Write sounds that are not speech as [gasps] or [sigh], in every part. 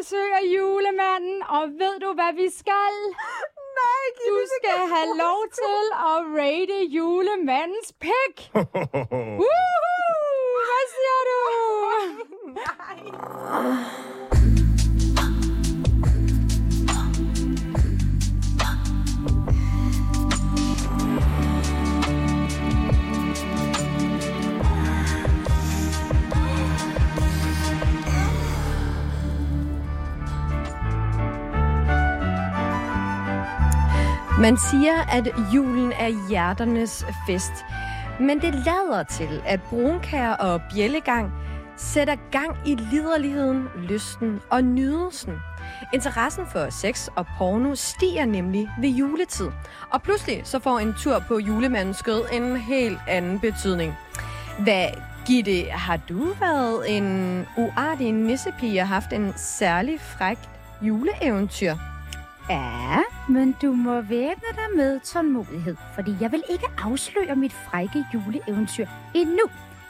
besøg af julemanden, og ved du, hvad vi skal? Nej, Du skal have lov til at rate julemandens pik. [laughs] Woohoo! Hvad siger du? [laughs] Man siger, at julen er hjerternes fest. Men det lader til, at brunkær og bjællegang sætter gang i liderligheden, lysten og nydelsen. Interessen for sex og porno stiger nemlig ved juletid. Og pludselig så får en tur på julemandens skød en helt anden betydning. Hvad, Gitte, har du været en uartig nissepige og haft en særlig fræk juleeventyr? Ja, men du må væbne dig med tålmodighed, fordi jeg vil ikke afsløre mit frække juleeventyr endnu.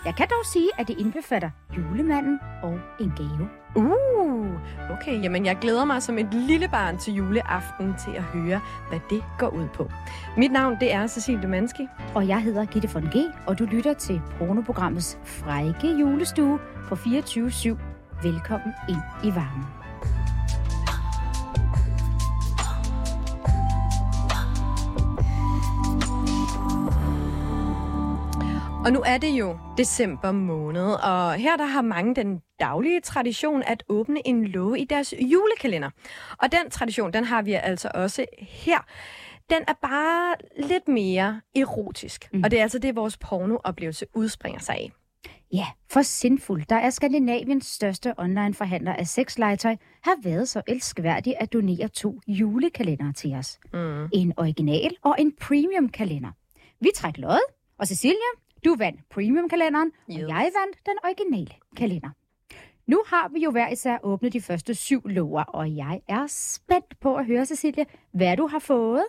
Jeg kan dog sige, at det indbefatter julemanden og en gave. Uh, okay, jamen jeg glæder mig som et lille barn til juleaften til at høre, hvad det går ud på. Mit navn, det er Cecilie Demanski. Og jeg hedder Gitte von G, og du lytter til pornoprogrammets frække julestue på 24-7. Velkommen ind i varmen. Og nu er det jo december måned, og her der har mange den daglige tradition at åbne en låge i deres julekalender. Og den tradition, den har vi altså også her. Den er bare lidt mere erotisk, mm. og det er altså det, vores pornooplevelse udspringer sig af. Ja, for Sinful, der er Skandinaviens største online-forhandler af sexlegetøj, har været så elskværdig at donere to julekalendere til os. Mm. En original og en premium-kalender. Vi træk lod, og Cecilia, du vandt premium-kalenderen. Yes. og jeg vandt den originale kalender. Nu har vi jo hver især åbnet de første syv låger, og jeg er spændt på at høre, Cecilia, hvad du har fået.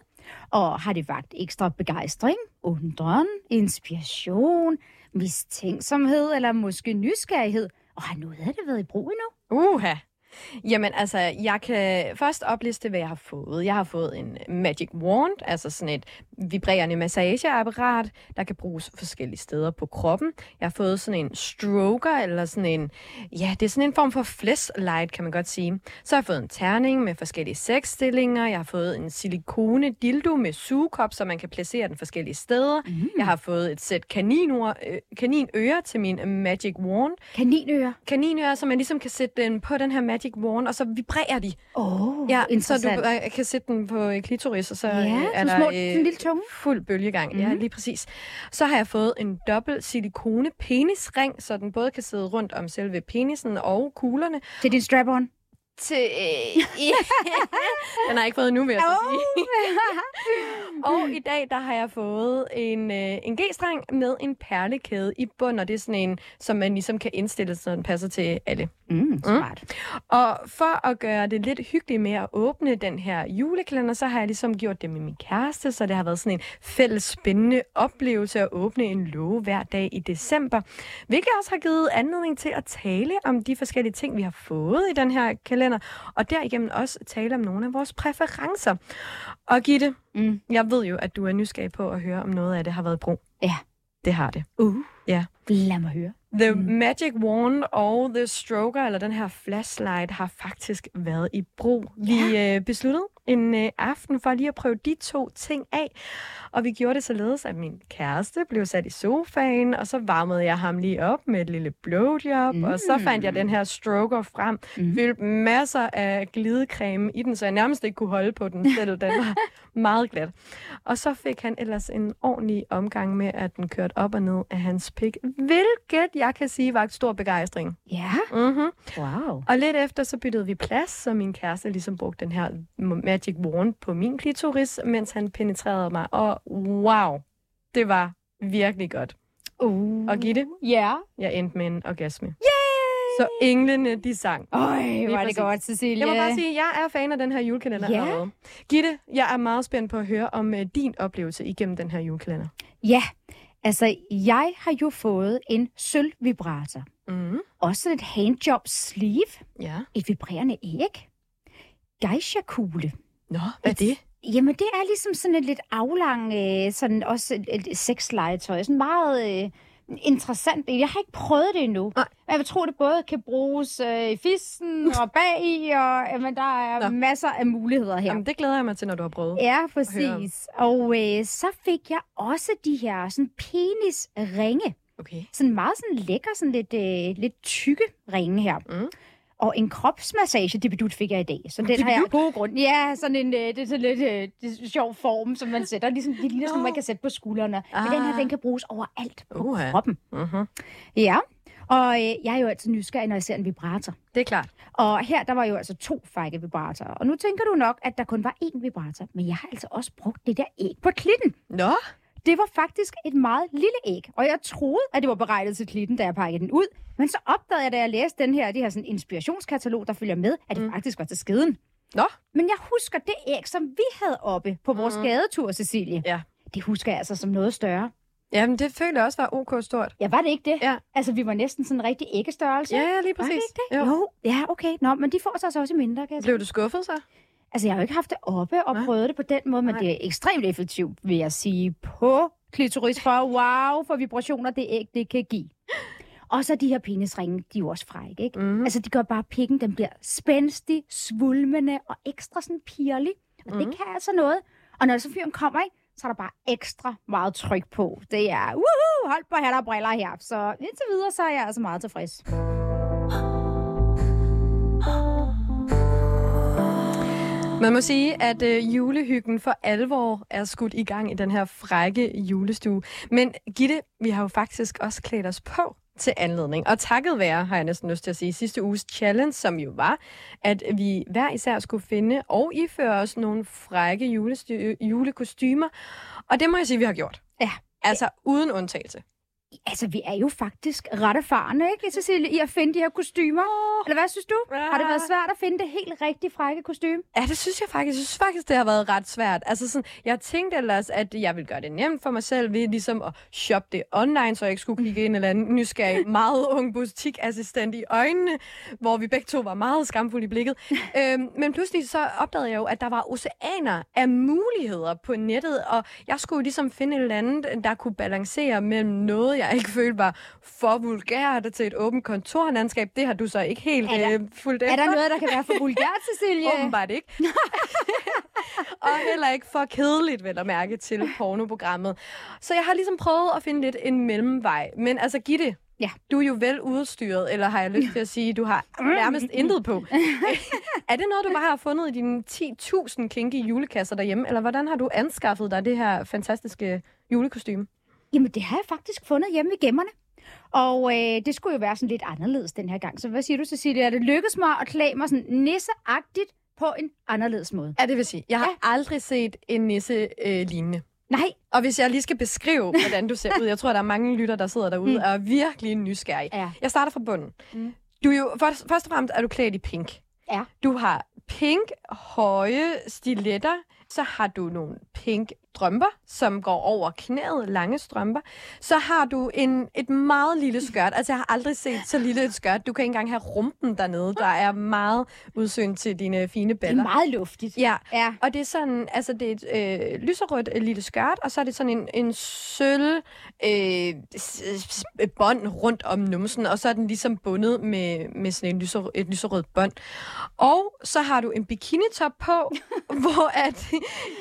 Og har det vagt ekstra begejstring, undren, inspiration, mistænksomhed eller måske nysgerrighed? Og har noget af det været i brug endnu? Uha. Jamen altså, jeg kan først opliste, hvad jeg har fået. Jeg har fået en Magic Wand, altså sådan et vibrerende massageapparat, der kan bruges forskellige steder på kroppen. Jeg har fået sådan en stroker, eller sådan en, ja, det er sådan en form for flashlight, kan man godt sige. Så har jeg fået en terning med forskellige sexstillinger. Jeg har fået en silikone dildo med sugekop, så man kan placere den forskellige steder. Mm. Jeg har fået et sæt kaninører, øh, kaninører til min Magic Wand. Kaninører. Kaninører, så man ligesom kan sætte den på den her Magic Wand, og så vibrerer de. Oh, Ja, så du øh, kan sætte den på øh, klitoris, og så Ja, øh, er der små, sådan en lille tunge. fuld bølgegang. Mm-hmm. Ja, Mhm. lige præcis. Så har jeg fået en dobbelt silikone penisring, så den både kan sidde rundt om selve penisen og kuglerne. Til din strap-on. Til, øh, [laughs] den har jeg ikke fået nu, vil jeg så sige. [laughs] og i dag, der har jeg fået en, øh, en G-streng med en perlekæde i bund, og det er sådan en, som man ligesom kan indstille, så den passer til alle. Mm, smart. Og for at gøre det lidt hyggeligt med at åbne den her julekalender, så har jeg ligesom gjort det med min kæreste, så det har været sådan en fælles spændende oplevelse at åbne en låge hver dag i december. Hvilket også har givet anledning til at tale om de forskellige ting, vi har fået i den her kalender, og derigennem også tale om nogle af vores præferencer. Og Gitte, Mm. jeg ved jo, at du er nysgerrig på at høre, om noget af det har været brug. Ja. Det har det. Uh. Ja. Lad mig høre. The Mm. Magic Wand og The Stroker, eller den her flashlight, har faktisk været i brug. Vi øh, besluttede en øh, aften for lige at prøve de to ting af. Og vi gjorde det således, at min kæreste blev sat i sofaen, og så varmede jeg ham lige op med et lille blowjob, mm. og så fandt jeg den her stroker frem, Mm. mm. fyldt masser af glidecreme i den, så jeg nærmest ikke kunne holde på den selv. Den var [laughs] meget glat. Og så fik han ellers en ordentlig omgang med, at den kørte op og ned af hans pik, hvilket jeg kan sige var et stor begejstring. Ja. Mm-hmm. Wow. Og lidt efter, så byttede vi plads, så min kæreste ligesom brugte den her Magic Wand på min klitoris, mens han penetrerede mig. Og wow, det var virkelig godt. Uh. Og Gitte, Ja. jeg endte med en orgasme. Yay! Så englene, de sang. Øj, var det godt, Cecilie. Jeg må bare sige, at jeg er fan af den her julekalender Ja. allerede. Gitte, jeg er meget spændt på at høre om uh, din oplevelse igennem den her julekalender. Ja, altså, jeg har jo fået en sølvvibrator. Mm. Også et handjob sleeve. Ja. Et vibrerende æg. Geisha-kugle. Nå, hvad er det? Jamen, det er ligesom sådan et lidt aflang, øh, sådan også et, et sexlegetøj. Sådan meget øh, interessant. Jeg har ikke prøvet det endnu. Nej. Men jeg vil tro, det både kan bruges øh, i fissen [laughs] og bag i, og jamen, der er Nå. Masser af muligheder her. Jamen, det glæder jeg mig til, når du har prøvet. Ja, præcis. Og øh, så fik jeg også de her sådan penisringe. Okay. Sådan meget sådan lækker, sådan lidt, øh, lidt tykke ringe her. Mm. Og en kropsmassage, det bedut fik jeg i dag. Så den har jeg gode grund. Ja, sådan en, øh, det er sådan lidt øh, det er sjov form, som man sætter. Ligesom, det ligner, som Nå. man kan sætte på skuldrene. Ah. Men den her, Ah. den kan bruges overalt på Uha. kroppen. Mm-hmm. Ja, og øh, jeg er jo altid nysgerrig, når jeg ser en vibrator. Det er klart. Og her, der var jo altså to frække vibratorer. Og nu tænker du nok, at der kun var én vibrator. Men jeg har altså også brugt det der æg på klitten. Nå, Det var faktisk et meget lille æg, og jeg troede, at det var beregnet til klitten, da jeg pakkede den ud. Men så opdagede jeg, da jeg læste den her, det her sådan inspirationskatalog, der følger med, at det mm. faktisk var til skeden. Nå. Men jeg husker det æg, som vi havde oppe på vores mm. gadetur, Cecilie. Ja. Det husker jeg altså som noget større. Jamen, det føler jeg også var ok stort. Ja, var det ikke det? Ja. Altså, vi var næsten sådan en rigtig æggestørrelse. Ja, ja, lige Var det præcis. ikke det? Jo. Jo. Ja, okay. Nå, men de får sig altså også mindre, kan jeg. Blev du skuffet så? Altså, jeg har jo ikke haft det oppe og Nej. prøvet det på den måde, men Nej. det er ekstremt effektivt, vil jeg sige, på klitoris for wow, for vibrationer, det æg, det kan give. Og så de her penisringe, de er jo også frække, ikke? Mhm. Altså, de gør bare pikken, den bliver spændstig, svulmende og ekstra sådan pirlig. Og Mhm. det kan altså noget. Og når så fyren kommer, ikke, så er der bare ekstra meget tryk på. Det er, woohoo, hold på hat og briller her. Så indtil videre, så er jeg altså meget tilfreds. Man må sige, at øh, julehyggen for alvor er skudt i gang i den her frække julestue. Men Gitte, vi har jo faktisk også klædt os på til anledning. Og takket være, har jeg næsten lyst til at sige, sidste uges challenge, som jo var, at vi hver især skulle finde og iføre os nogle frække julekostymer. Og det må jeg sige, vi har gjort. Ja. Altså uden undtagelse. Altså, vi er jo faktisk ret erfarne, ikke, Cecilie, i at finde de her kostymer. Eller hvad synes du? Har det været svært at finde det helt rigtige frække kostume? Ja, det synes jeg faktisk. Jeg synes faktisk, det har været ret svært. Altså sådan, jeg tænkte ellers, at jeg ville gøre det nemt for mig selv ved ligesom at shoppe det online, så jeg ikke skulle kigge en eller anden nysgerrig, [laughs] meget ung butikassistent i øjnene, hvor vi begge to var meget skamfulde i blikket. [laughs] øhm, men pludselig så opdagede jeg jo, at der var oceaner af muligheder på nettet, og jeg skulle ligesom finde et eller andet, der kunne balancere mellem noget, jeg ikke følte var for vulgært til et åbent kontorlandskab. Det har du så ikke helt Er der- øh, fulgt Er efter. der noget, der kan være for vulgært, [laughs] Cecilie? Åbenbart ikke. [laughs] og heller ikke for kedeligt, vel at mærke, til pornoprogrammet. Så jeg har ligesom prøvet at finde lidt en mellemvej. Men altså, Gitte, Ja. du er jo vel udstyret, eller har jeg lyst til at sige, du har nærmest intet på. [laughs] er det noget, du bare har fundet i dine 10.000 kinky julekasser derhjemme, eller hvordan har du anskaffet dig det her fantastiske julekostyme? Jamen, det har jeg faktisk fundet hjemme i gemmerne. Og øh, det skulle jo være sådan lidt anderledes den her gang. Så hvad siger du, Cecilie? Er det lykkedes mig at klæde mig sådan nisseagtigt på en anderledes måde? Ja, det vil sige, jeg har aldrig set en nisse øh, lignende. Nej, Og hvis jeg lige skal beskrive, [laughs] hvordan du ser ud, jeg tror, der er mange lytter, der sidder derude og er virkelig nysgerrige. Ja. Jeg starter fra bunden. Mm. Du er jo, først, først og fremmest er du klædt i pink. Ja. Du har pink, høje stiletter, så har du nogle pink strømper, som går over knæet, lange strømper. Så har du en, et meget lille skørt. Altså, jeg har aldrig set så lille et skørt. Du kan ikke engang have rumpen dernede. Der er meget udsyn til dine fine det baller. er meget luftigt. Ja, Ja. og det er sådan, altså det er et øh, lyserødt øh, lille skørt, og så er det sådan en, en sølv øh, bånd rundt om numsen, og så er den ligesom bundet med, med sådan en lyser, et lyserødt bånd. Og så har du en bikinitop på, [laughs] hvor at,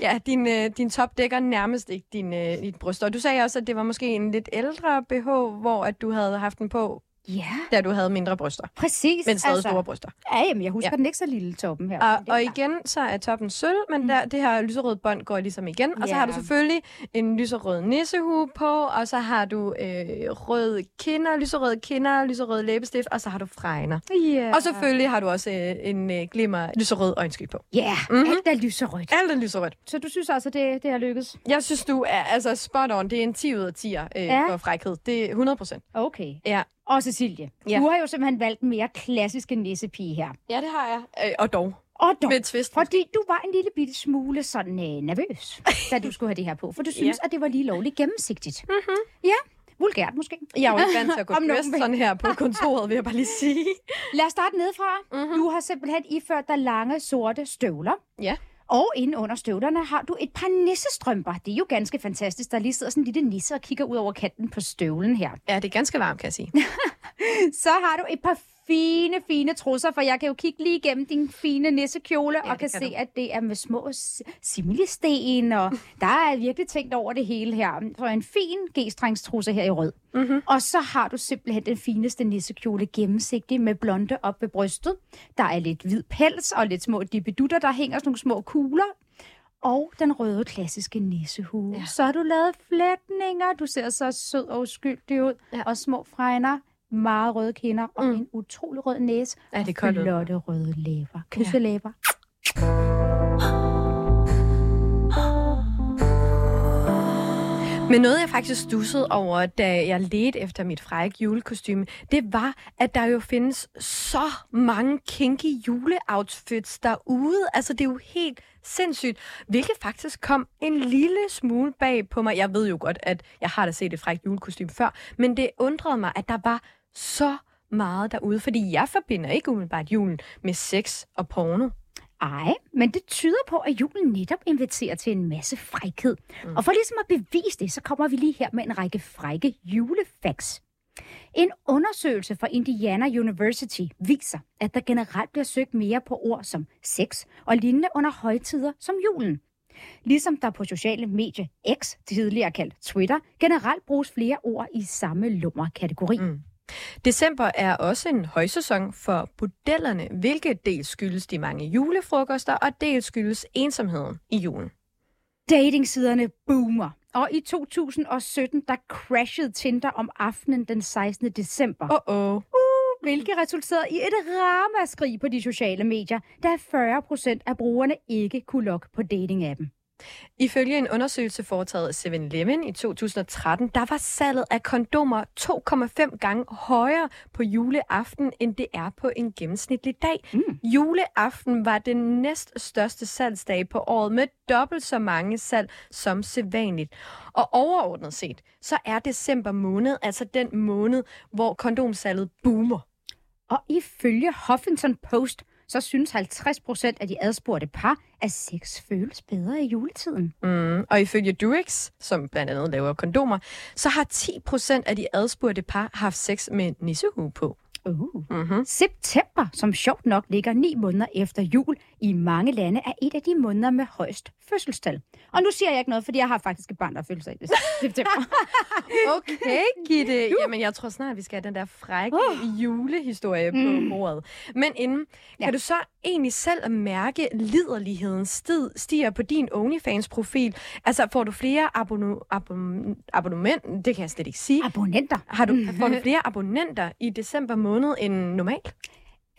ja, din, øh, din top dækker nærmest ikke din, øh, dit bryst. Og du sagde også, at det var måske en lidt ældre BH, hvor at du havde haft den på, Ja, da du havde mindre bryster, præcis. men stadig store bryster. Ja, jamen, jeg husker Ja. den ikke så lille toppen her. Og, og igen, så er toppen sølv, men der, det her lyserøde bånd går ligesom igen. Og så Ja. har du selvfølgelig en lyserød nissehue på, og så har du øh, røde kinder, lyserøde kinder, lyserød læbestift, og så har du fregner. Ja. Og selvfølgelig har du også øh, en øh, glimmer lyserød øjensky på. Ja, Mhm. mm-hmm. alt er lyserødt. Alt er lyserødt. Så du synes altså, det, det har lykkes? Jeg synes, du er altså spot on. Det er en 10 ud af 10 øh. Ja. for frækhed. Det er 100 procent. Okay. Ja. Og Cecilie, Ja. du har jo simpelthen valgt den mere klassiske nissepige her. ja, det har jeg. Øh, og dog. Og dog, Med twist. fordi du var en lille bitte smule sådan øh, nervøs, da du skulle have det her på. For du [laughs] synes, ja. at det var lige lovligt gennemsigtigt. Mm-hmm. Ja, vulgært måske. Jeg er jo ikke vant til at [laughs] gå Om nogen dressed sådan her på [laughs] kontoret, vil jeg bare lige sige. Lad os starte nedefra. Mhm. Mm-hmm. Du har simpelthen iført dig lange, sorte støvler. Ja. Og inde under støvlerne har du et par nissestrømper. Det er jo ganske fantastisk. Der lige sidder sådan en lille nisse og kigger ud over kanten på støvlen her. Ja, det er ganske varmt, kan jeg sige. [laughs] Så har du et par fine, fine trusser, for jeg kan jo kigge lige igennem din fine nissekjole Ja, og kan, kan se, du. at det er med små similisten, og [laughs] der er virkelig tænkt over det hele her. Så en fin g-strengstrusse her i rød. Mm-hmm. Og så har du simpelthen den fineste nissekjole gennemsigtig med blonde op ved brystet. Der er lidt hvid pels og lidt små dippedutter, der hænger sådan nogle små kugler. Og den røde klassiske nissehue. Ja. Så har du lavet flætninger. Du ser så sød og uskyldig ud. Ja. Og små fregner. Meget røde kinder og Mm. en utrolig rød næse. Ja, det og ud. flotte røde læber. Kysselæber. Men noget, jeg faktisk stussede over, da jeg ledte efter mit frække julekostyme, det var, at der jo findes så mange kinky juleoutfits derude. Altså, det er jo helt sindssygt. Hvilket faktisk kom en lille smule bag på mig. Jeg ved jo godt, at jeg har da set et frækt julekostyme før, men det undrede mig, at der var så meget derude, fordi jeg forbinder ikke umiddelbart julen med sex og porno. Ej, men det tyder på, at julen netop inviterer til en masse frækhed. Mm. Og for ligesom at bevise det, så kommer vi lige her med en række frække julefacts. En undersøgelse fra Indiana University viser, at der generelt bliver søgt mere på ord som sex og lignende under højtider som julen. Ligesom der på sociale medier X, tidligere kaldt Twitter, generelt bruges flere ord i samme lummerkategori. Mm. December er også en højsæson for bordellerne, hvilket dels skyldes de mange julefrokoster, og dels skyldes ensomheden i julen. Datingsiderne boomer. Og i 2017, der crashede Tinder om aftenen den 16. december. Åh, oh, hvilket resulterede i et ramaskrig på de sociale medier, da 40 procent af brugerne ikke kunne logge på dating-appen. Ifølge en undersøgelse foretaget af 7-Eleven i 2013, der var salget af kondomer 2,5 gange højere på juleaften, end det er på en gennemsnitlig dag. Mm. Juleaften var den næststørste salgsdag på året med dobbelt så mange salg som sædvanligt. Og overordnet set, så er december måned altså den måned, hvor kondomsalget boomer. Og ifølge Huffington Post, så synes 50 procent af de adspurgte par, at sex føles bedre i juletiden. Mm. Og ifølge Durex, som blandt andet laver kondomer, så har 10 procent af de adspurgte par haft sex med nissehue på. Uh. Mm-hmm. September, som sjovt nok ligger ni måneder efter jul, i mange lande er et af de måneder med højst fødselstal. Og nu siger jeg ikke noget, fordi jeg har faktisk et barn, der føler sig i [laughs] september. Okay, Gitte. [laughs] Jamen, jeg tror snart, vi skal have den der frække Uh. julehistorie på Mm. bordet. Men inden, kan Ja. du så egentlig selv mærke liderligheden stid, stiger på din OnlyFans-profil? Altså, får du flere abonno- abon- abonnement? Det kan jeg slet ikke sige. Abonnenter. Har du, [laughs] får du flere abonnenter i december måned end normalt?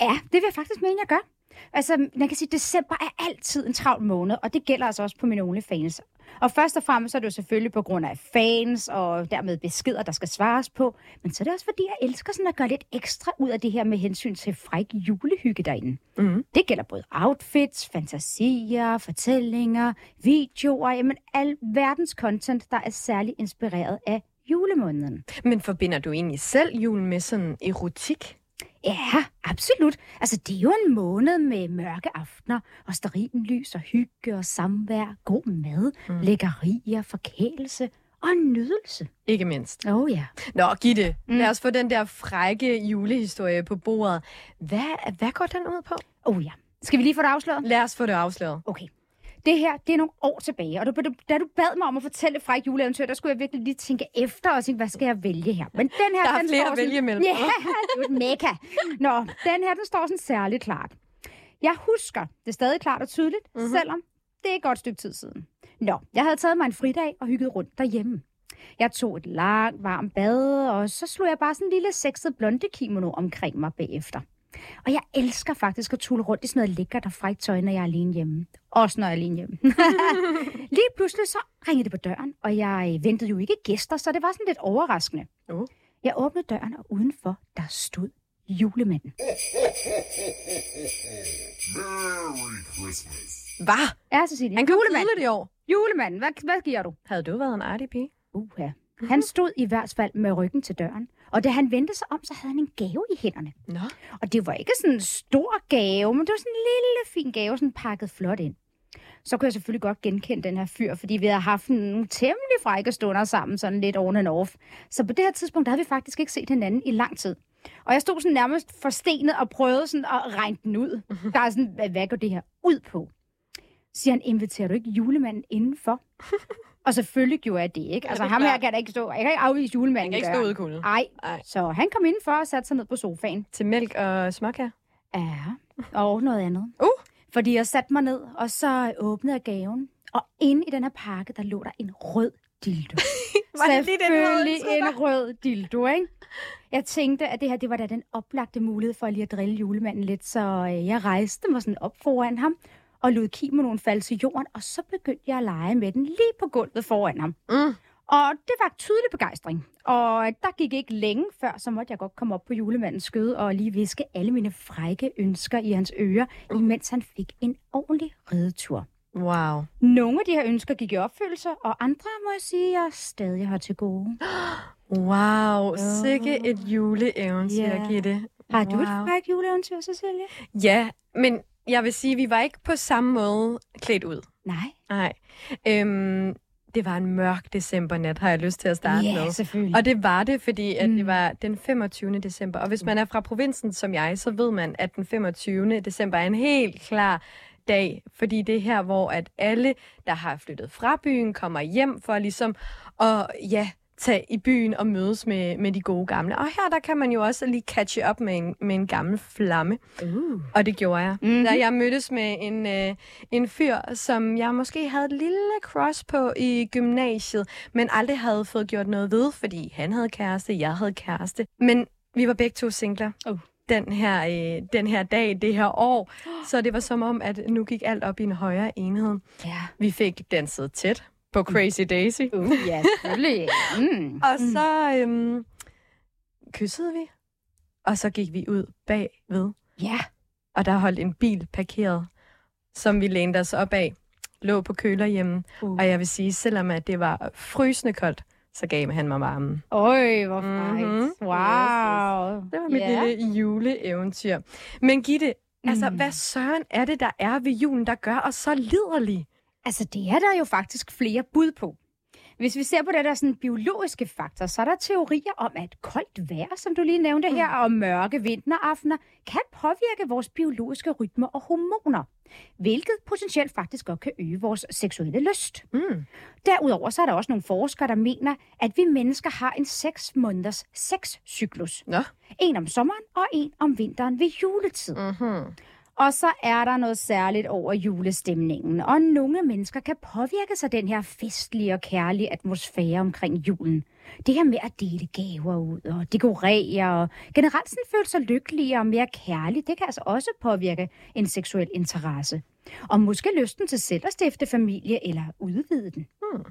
Ja, det vil jeg faktisk mene, jeg gør. Altså, man kan sige, at december er altid en travl måned, og det gælder altså også på mine OnlyFans. Og først og fremmest er det jo selvfølgelig på grund af fans, og dermed beskeder, der skal svares på. Men så er det også fordi, jeg elsker sådan at gøre lidt ekstra ud af det her med hensyn til fræk julehygge derinde. Mm. Det gælder både outfits, fantasier, fortællinger, videoer, jamen al verdens content, der er særligt inspireret af julemåneden. Men forbinder du egentlig selv julen med sådan erotik? Ja, absolut. Altså, det er jo en måned med mørke aftener, og lys og hygge og samvær, god mad, Mm. lækkerier, forkælelse og nydelse. Ikke mindst. Åh oh, ja. Nå, Gitte, mm. Mm. lad os få den der frække julehistorie på bordet. Hvad, hvad går den ud på? Åh oh, ja. Skal vi lige få det afsløret? Lad os få det afsløret. Okay. Det her, det er nogle år tilbage, og da du, da du bad mig om at fortælle et frækt juleeventyr, der skulle jeg virkelig lige tænke efter og tænke, hvad skal jeg vælge her? Men den her, Der er den flere står at vælge sådan, imellem. Ja, [laughs] det er et mega. Nå, den her, den står sådan særligt klart. Jeg husker det er stadig klart og tydeligt, Mhm. mm-hmm. selvom det er et godt stykke tid siden. Nå, jeg havde taget mig en fridag og hygget rundt derhjemme. Jeg tog et langt, varmt bad, og så slog jeg bare sådan en lille sexet blonde kimono omkring mig bagefter. Og jeg elsker faktisk at tulle rundt i sådan noget lækkert og frækt tøj, når jeg er alene hjemme. Også når jeg er alene hjemme. [laughs] Lige pludselig så ringede det på døren, og jeg ventede jo ikke gæster, så det var sådan lidt overraskende. Oh. Jeg åbnede døren, og udenfor, der stod julemanden. Merry Christmas. Hvad? Ja, Cecilie. Han kom julemanden. tidligt i år. Julemanden, hvad, hvad giver du? Havde du været en artig pige? Uh, ja. Han stod i hvert fald med ryggen til døren. Og da han vendte sig om, så havde han en gave i hænderne. Nå. Og det var ikke sådan en stor gave, men det var sådan en lille fin gave, sådan pakket flot ind. Så kunne jeg selvfølgelig godt genkende den her fyr, fordi vi havde haft nogle temmelig frække stunder sammen, sådan lidt on and off. Så på det her tidspunkt, der havde vi faktisk ikke set hinanden i lang tid. Og jeg stod sådan nærmest forstenet og prøvede sådan at regne den ud. Der er sådan, hvad, hvad går det her ud på? Siger han, inviterer du ikke julemanden indenfor? [laughs] og selvfølgelig gjorde jeg det, ikke? Altså, det er ham her kan da ikke stå. Jeg kan ikke afvise julemanden. Jeg kan ikke stå ude i kulden. Ej. Ej. Så han kom indenfor og satte sig ned på sofaen. Til mælk og småkager. Ja, og noget andet. Uh. Fordi jeg satte mig ned, og så åbnede jeg gaven. Og inde i den her pakke, der lå der en rød dildo. [laughs] Var det lige den, Selvfølgelig dig? en rød dildo, ikke? Jeg tænkte, at det her det var da den oplagte mulighed for lige at drille julemanden lidt, så øh, jeg rejste mig sådan op foran ham og lod kimonoen falde til jorden, og så begyndte jeg at lege med den lige på gulvet foran ham. Mm. Og det var tydelig begejstring. Og der gik ikke længe før, så måtte jeg godt komme op på julemandens skød og lige viske alle mine frække ønsker i hans ører, imens han fik en ordentlig redetur. Wow. Nogle af de her ønsker gik i opfyldelse, og andre må jeg sige, jeg stadig har til gode. Wow, sikke et juleeventyr, Ja. Gitte. Har du wow. et frækt juleeventyr, Cecilie? Ja, men jeg vil sige, vi var ikke på samme måde klædt ud. Nej. Nej. Øhm, det var en mørk decembernat, har jeg lyst til at starte Ja, med. selvfølgelig. Og det var det, fordi at mm. det var den 25. december. Og hvis man er fra provinsen som jeg, så ved man, at den 25. december er en helt klar dag. Fordi det er her, hvor at alle, der har flyttet fra byen, kommer hjem for ligesom at ja, tage i byen og mødes med, med de gode gamle. Og her der kan man jo også lige catche op med en, med en gammel flamme. Uh. Og det gjorde jeg. Mhm. Mm-hmm. Da jeg mødtes med en, øh, en fyr, som jeg måske havde et lille crush på i gymnasiet, men aldrig havde fået gjort noget ved, fordi han havde kæreste, jeg havde kæreste. Men vi var begge to singler. Oh. Den her, øh, den her dag, det her år. [gasps] Så det var som om, at nu gik alt op i en højere enhed. Ja. Vi fik danset tæt på Crazy Daisy. Uh, ja, selvfølgelig. Mm. [laughs] Og så øhm, kyssede vi, og så gik vi ud bagved Ja. og der holdt en bil parkeret, som vi lænede os op af, lå på kølerhjemmen. Uh. Og jeg vil sige, selvom at det var frysende koldt, så gav han mig varmen. Øj, hvor. Mhm. Wow. Det var mit Ja. lille juleeventyr. Men Gitte, altså, Mm. hvad søren er det, der er ved julen, der gør os så liderlige? Altså, det er der jo faktisk flere bud på. Hvis vi ser på det der sådan biologiske faktor, så er der teorier om, at koldt vejr, som du lige nævnte her, og mørke vinteraftener, kan påvirke vores biologiske rytmer og hormoner, hvilket potentielt faktisk godt kan øge vores seksuelle lyst. Mm. Derudover så er der også nogle forskere, der mener, at vi mennesker har en 6 måneders sexcyklus. Nå. En om sommeren og en om vinteren ved juletid. Mm-hmm. Og så er der noget særligt over julestemningen, og nogle mennesker kan påvirke sig den her festlige og kærlige atmosfære omkring julen. Det her med at dele gaver ud og dekorere og generelt sådan føle sig lykkeligere og mere kærlig, det kan altså også påvirke en seksuel interesse. Og måske lysten til selv at stifte familie eller udvide den. Hmm.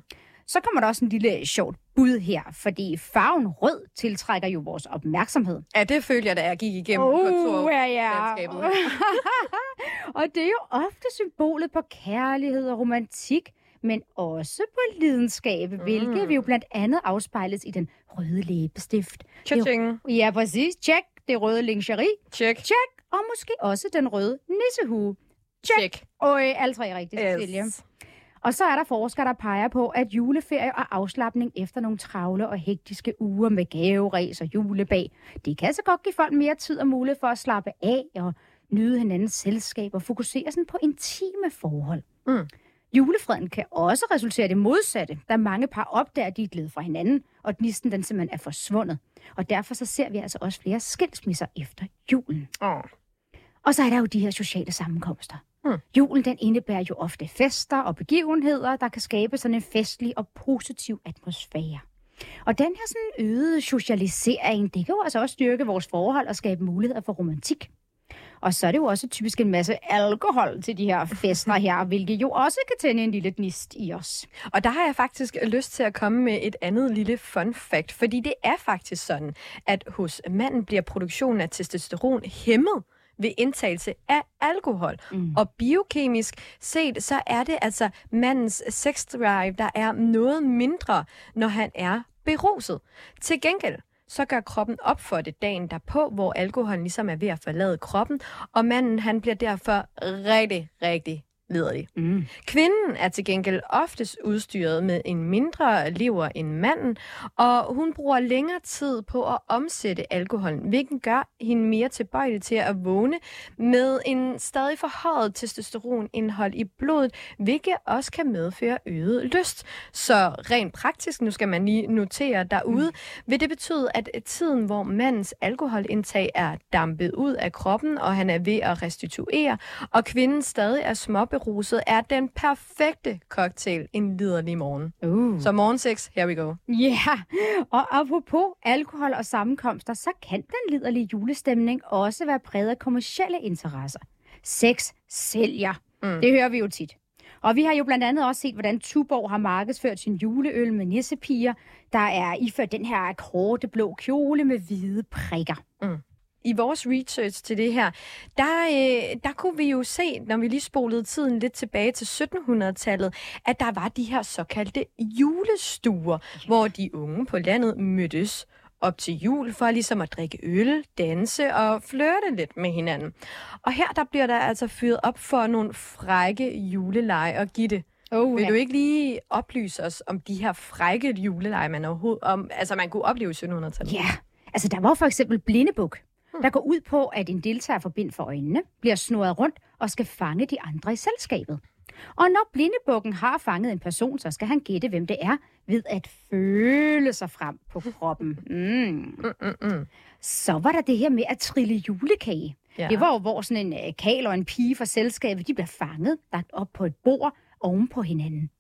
Så kommer der også en lille sjovt bud her, fordi farven rød tiltrækker jo vores opmærksomhed. Ja, det følte jeg, da jeg gik igennem. Uh, ja, ja. landskabet. [laughs] og det er jo ofte symbolet på kærlighed og romantik, men også på lidenskab, mm. hvilket vi jo blandt andet afspejles i den røde læbestift. Cha-ching. Ja, præcis. Check. Det røde lingerie. Check. Check. Og måske også den røde nissehue. Check. Og øh, alle tre rigtigt, Cecilie. Og så er der forskere, der peger på, at juleferie og afslappning efter nogle travle og hektiske uger med gaveræs og julebag, det kan altså godt give folk mere tid og mulighed for at slappe af og nyde hinandens selskab og fokusere sådan på intime forhold. Mm. Julefreden kan også resultere i det modsatte, da mange par opdager, at de er glæde fra hinanden, og gnisten den simpelthen er forsvundet. Og derfor så ser vi altså også flere skilsmisser efter julen. Oh. Og så er der jo de her sociale sammenkomster. Hmm. Julen den indebærer jo ofte fester og begivenheder, der kan skabe sådan en festlig og positiv atmosfære. Og den her sådan øgede socialisering, det kan jo altså også styrke vores forhold og skabe muligheder for romantik. Og så er det jo også typisk en masse alkohol til de her fester her, [laughs] hvilket jo også kan tænde en lille gnist i os. Og der har jeg faktisk lyst til at komme med et andet lille fun fact, fordi det er faktisk sådan, at hos manden bliver produktionen af testosteron hæmmet ved indtagelse af alkohol. Mm. Og biokemisk set, så er det altså mandens sex drive, der er noget mindre, når han er beruset. Til gengæld, så gør kroppen op for det dagen derpå, hvor alkoholen ligesom er ved at forlade kroppen, og manden han bliver derfor rigtig, rigtig liderlig. Mm. Kvinden er til gengæld oftest udstyret med en mindre lever end manden, og hun bruger længere tid på at omsætte alkoholen, hvilket gør hende mere tilbøjelig til at vågne med en stadig forhøjet testosteronindhold i blodet, hvilket også kan medføre øget lyst. Så rent praktisk, nu skal man lige notere derude, mm. vil det betyde, at tiden, hvor mandens alkoholindtag er dampet ud af kroppen, og han er ved at restituere, og kvinden stadig er småberuset, er den perfekte cocktail en liderlig morgen. Uh. Så morgensex, here we go. Ja, yeah. og apropos alkohol og sammenkomster, så kan den liderlige julestemning også være præget af kommersielle interesser. Sex sælger. Mm. Det hører vi jo tit. Og vi har jo blandt andet også set, hvordan Tuborg har markedsført sin juleøl med nissepiger, der er iført den her korte blå kjole med hvide prikker. Mm i vores research til det her, der, øh, der kunne vi jo se, når vi lige spolede tiden lidt tilbage til 1700-tallet, at der var de her såkaldte julestuer, hvor de unge på landet mødtes op til jul for ligesom at drikke øl, danse og flirte lidt med hinanden. Og her der bliver der altså fyret op for nogle frække juleleje og Gitte. Oh, Vil ja. du ikke lige oplyse os om de her frække juleleje, man overhovedet om, altså man kunne opleve i 1700-tallet? Ja, altså der var for eksempel blindebuk, der går ud på, at en deltager får bind for øjnene, bliver snurret rundt og skal fange de andre i selskabet. Og når blindebukken har fanget en person, så skal han gætte, hvem det er, ved at føle sig frem på kroppen. Mm. Mm, mm, mm. Så var der det her med at trille julekage. Ja. Det var jo, hvor sådan en uh, kal og en pige fra selskabet, de bliver fanget, lagt op på et bord oven på hinanden.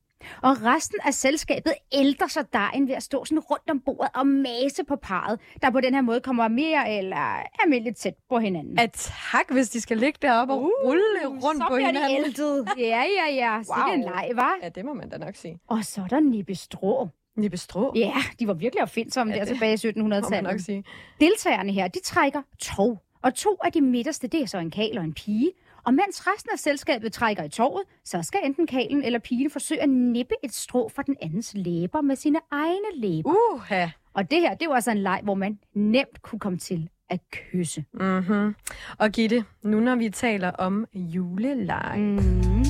Og resten af selskabet ældrer sig dejen ved at stå sådan rundt om bordet og mase på parret, der på den her måde kommer mere eller almindeligt tæt på hinanden. At tak, hvis de skal ligge deroppe og uh, rulle rundt på hinanden. Så bliver de Ja, ja, ja. Wow. Så det er en leg, var. Ja, det må man da nok sige. Og så er der Nippe Strå. Nippe Strå? Ja, de var virkelig opfindsomme ja, der tilbage i 1700-tallet. Må man nok sige. Deltagerne her, de trækker tog. Og to af de midterste, det er så en kal og en pige. Og mens resten af selskabet trækker i toget, så skal enten kalen eller pigen forsøge at nippe et strå fra den andens læber med sine egne læber. Uha. Og det her, det var altså en leg, hvor man nemt kunne komme til at kysse. Mm-hmm. Og Gitte, nu når vi taler om juleleg. Mm.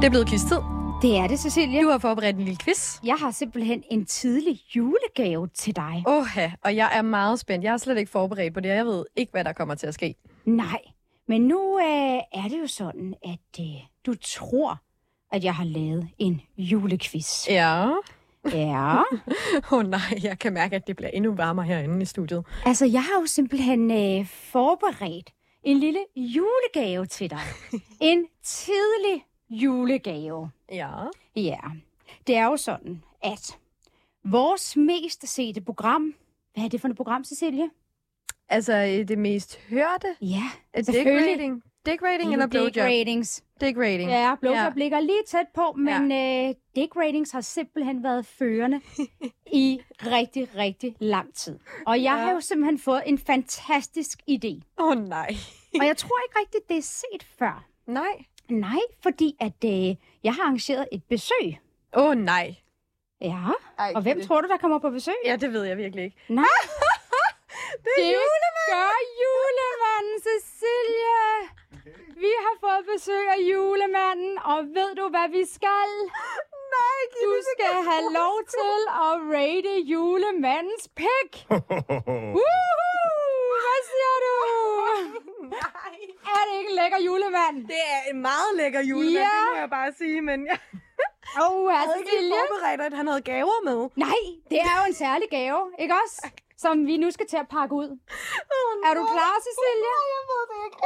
Det er blevet quiz-tid. Det er det, Cecilia. Du har forberedt en lille quiz. Jeg har simpelthen en tidlig julegave til dig. Åh, og jeg er meget spændt. Jeg har slet ikke forberedt på det. Jeg ved ikke, hvad der kommer til at ske. Nej, men nu øh, er det jo sådan, at øh, du tror, at jeg har lavet en julequiz. Ja. Ja. [laughs] Åh oh, nej, jeg kan mærke, at det bliver endnu varmere herinde i studiet. Altså, jeg har jo simpelthen øh, forberedt en lille julegave til dig. [laughs] en tidlig julegave. Ja. Ja. Det er jo sådan, at vores mest sete program... Hvad er det for et program, Cecilie? Altså øh, det mest hørte? Ja, Dick rating? Dick rating eller blowjob? Dick ratings. Dick rating. Ja, blowjob ja. ligger lige tæt på, men ja. øh, dick ratings har simpelthen været førende [laughs] i rigtig, rigtig lang tid. Og jeg ja. har jo simpelthen fået en fantastisk idé. Åh oh, nej. og jeg tror ikke rigtigt, det er set før. Nej. Nej, fordi at øh, jeg har arrangeret et besøg. Åh oh, nej. Ja, Ej, og hvem det... tror du, der kommer på besøg? Ja, det ved jeg virkelig ikke. Nej. [laughs] det er det julemanden. gør julemanden, Cecilia. Vi har fået besøg af julemanden, og ved du, hvad vi skal? Nej, Du skal have lov til at rate julemandens pik. [laughs] Hvad siger du? [laughs] Nej. Er det ikke en lækker julemand? Det er en meget lækker julemand, ja. det må jeg bare sige, men jeg... [laughs] Oh, jeg havde ikke forberedt, at han havde gaver med. Nej, det er jo en særlig gave, ikke også? Som vi nu skal til at pakke ud. Oh, er du klar, Cecilia? Nej, jeg ved det ikke.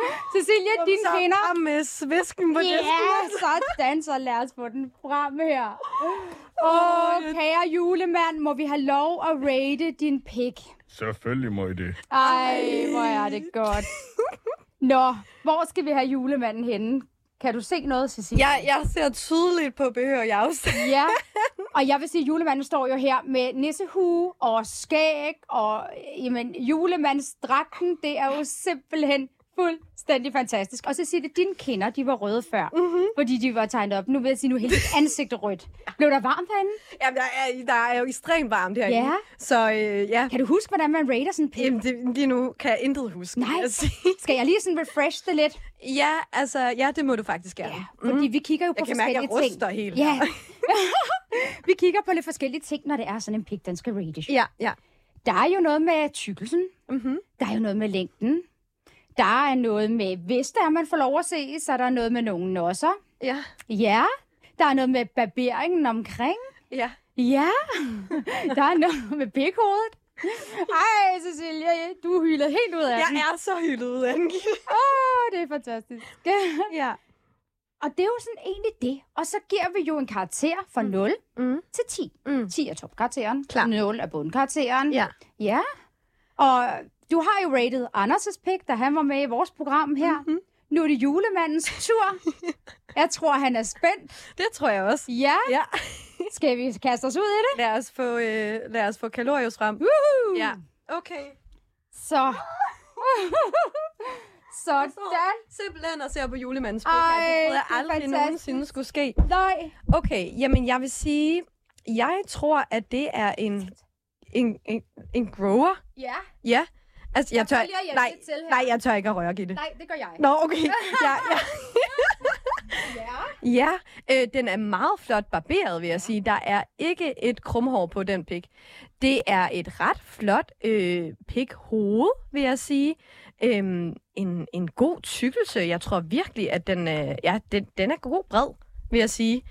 [laughs] Cecilia, din så kvinder. Så med svisken på ja, det. sådan, så lad os få den frem her. Åh, oh, kære julemand, må vi have lov at rate din pik? Selvfølgelig må I det. Ej, hvor er det godt. Nå, hvor skal vi have julemanden henne? Kan du se noget, Cecilie? Jeg, jeg ser tydeligt på behørig afstand. ja, [laughs] og jeg vil sige, at julemanden står jo her med nissehue og skæg, og jamen, julemandsdragten, det er jo simpelthen Fuldstændig fantastisk. Og så siger det, dine kinder, de var røde før, Mhm. mm-hmm. fordi de var tegnet op. Nu vil jeg sige, nu er hele dit ansigt rødt. Blev der varmt herinde? Jamen, der er, der er jo ekstremt varmt herinde. Ja. Så øh, ja, Kan du huske, hvordan man rater sådan en pik? Jamen, det, lige nu kan jeg intet huske. Nej. Sige. Skal jeg lige sådan refresh det lidt? ja, altså, ja, det må du faktisk gerne. Ja, fordi vi kigger jo på Jeg kan mærke, forskellige jeg ting. ryster helt. Ja. [laughs] vi kigger på lidt forskellige ting, når det er sådan en pik, den skal rates. Ja, ja. Der er jo noget med tykkelsen. Mm-hmm. Der er jo noget med længden. Der er noget med, hvis der er, man får lov at se, så er der noget med nogle nosser. Ja, Ja. Der er noget med barberingen omkring. ja. Ja. [laughs] Der er noget med pikhovedet. Ej, Cecilia, du hylder helt ud af den. Jeg er så hyldet ud af den. Åh, oh, det er fantastisk. [laughs] ja. Og det er jo sådan egentlig det. Og så giver vi jo en karakter fra 0 Mm. til 10. Mm. 10 er topkarakteren. Klar. 0 er bundkarakteren. Ja. Ja. Og du har jo rated Anders' pick, da han var med i vores program her. Mhm. Mm-hmm. Nu er det julemandens tur. [laughs] Jeg tror, han er spændt. Det tror jeg også. Ja. Ja. [laughs] Skal vi kaste os ud i det? Lad os få, øh, lad os få kalorius frem. Woohoo! Ja. Okay. Så. [laughs] Sådan. Simpelthen at se på julemandens pik. Ej, Det troede jeg aldrig fantastisk. nogensinde skulle ske. Nej. Okay, jamen jeg vil sige, jeg tror, at det er en, en, en, en grower. Ja. Ja. Altså, jeg, Jeg tør, hjælpe nej, til her. nej, jeg tør ikke at røre Gitte. Nej, det gør jeg. Nå, okay. Ja, ja. [laughs] Ja. ja øh, den er meget flot barberet, vil jeg sige. Der er ikke et krumhår på den pik. Det er et ret flot øh, pik-hoved, vil jeg sige. Øhm, en, en god tykkelse. Jeg tror virkelig, at den, øh, ja, den, den er god bred, vil jeg sige.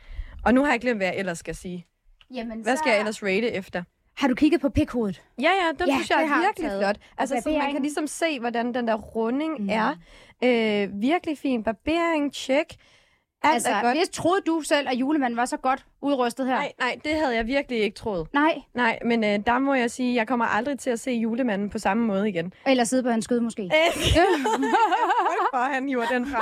Og nu har jeg glemt, hvad jeg ellers skal sige. Jamen, Hvad så... skal jeg ellers rate efter? Har du kigget på pikhovedet? Ja, ja, den Ja, synes jeg er virkelig flot. Altså, så man kan ligesom se, hvordan den der runding Mm. er. Øh, virkelig fin barbering. Alt Altså, er godt. hvis troede du selv, at julemanden var så godt udrustet her? Nej, nej, det havde jeg virkelig ikke troet. Nej. Nej, men øh, der må jeg sige, at jeg kommer aldrig til at se julemanden på samme måde igen. Eller sidde på hans skød måske. [laughs] For han hiver den frem.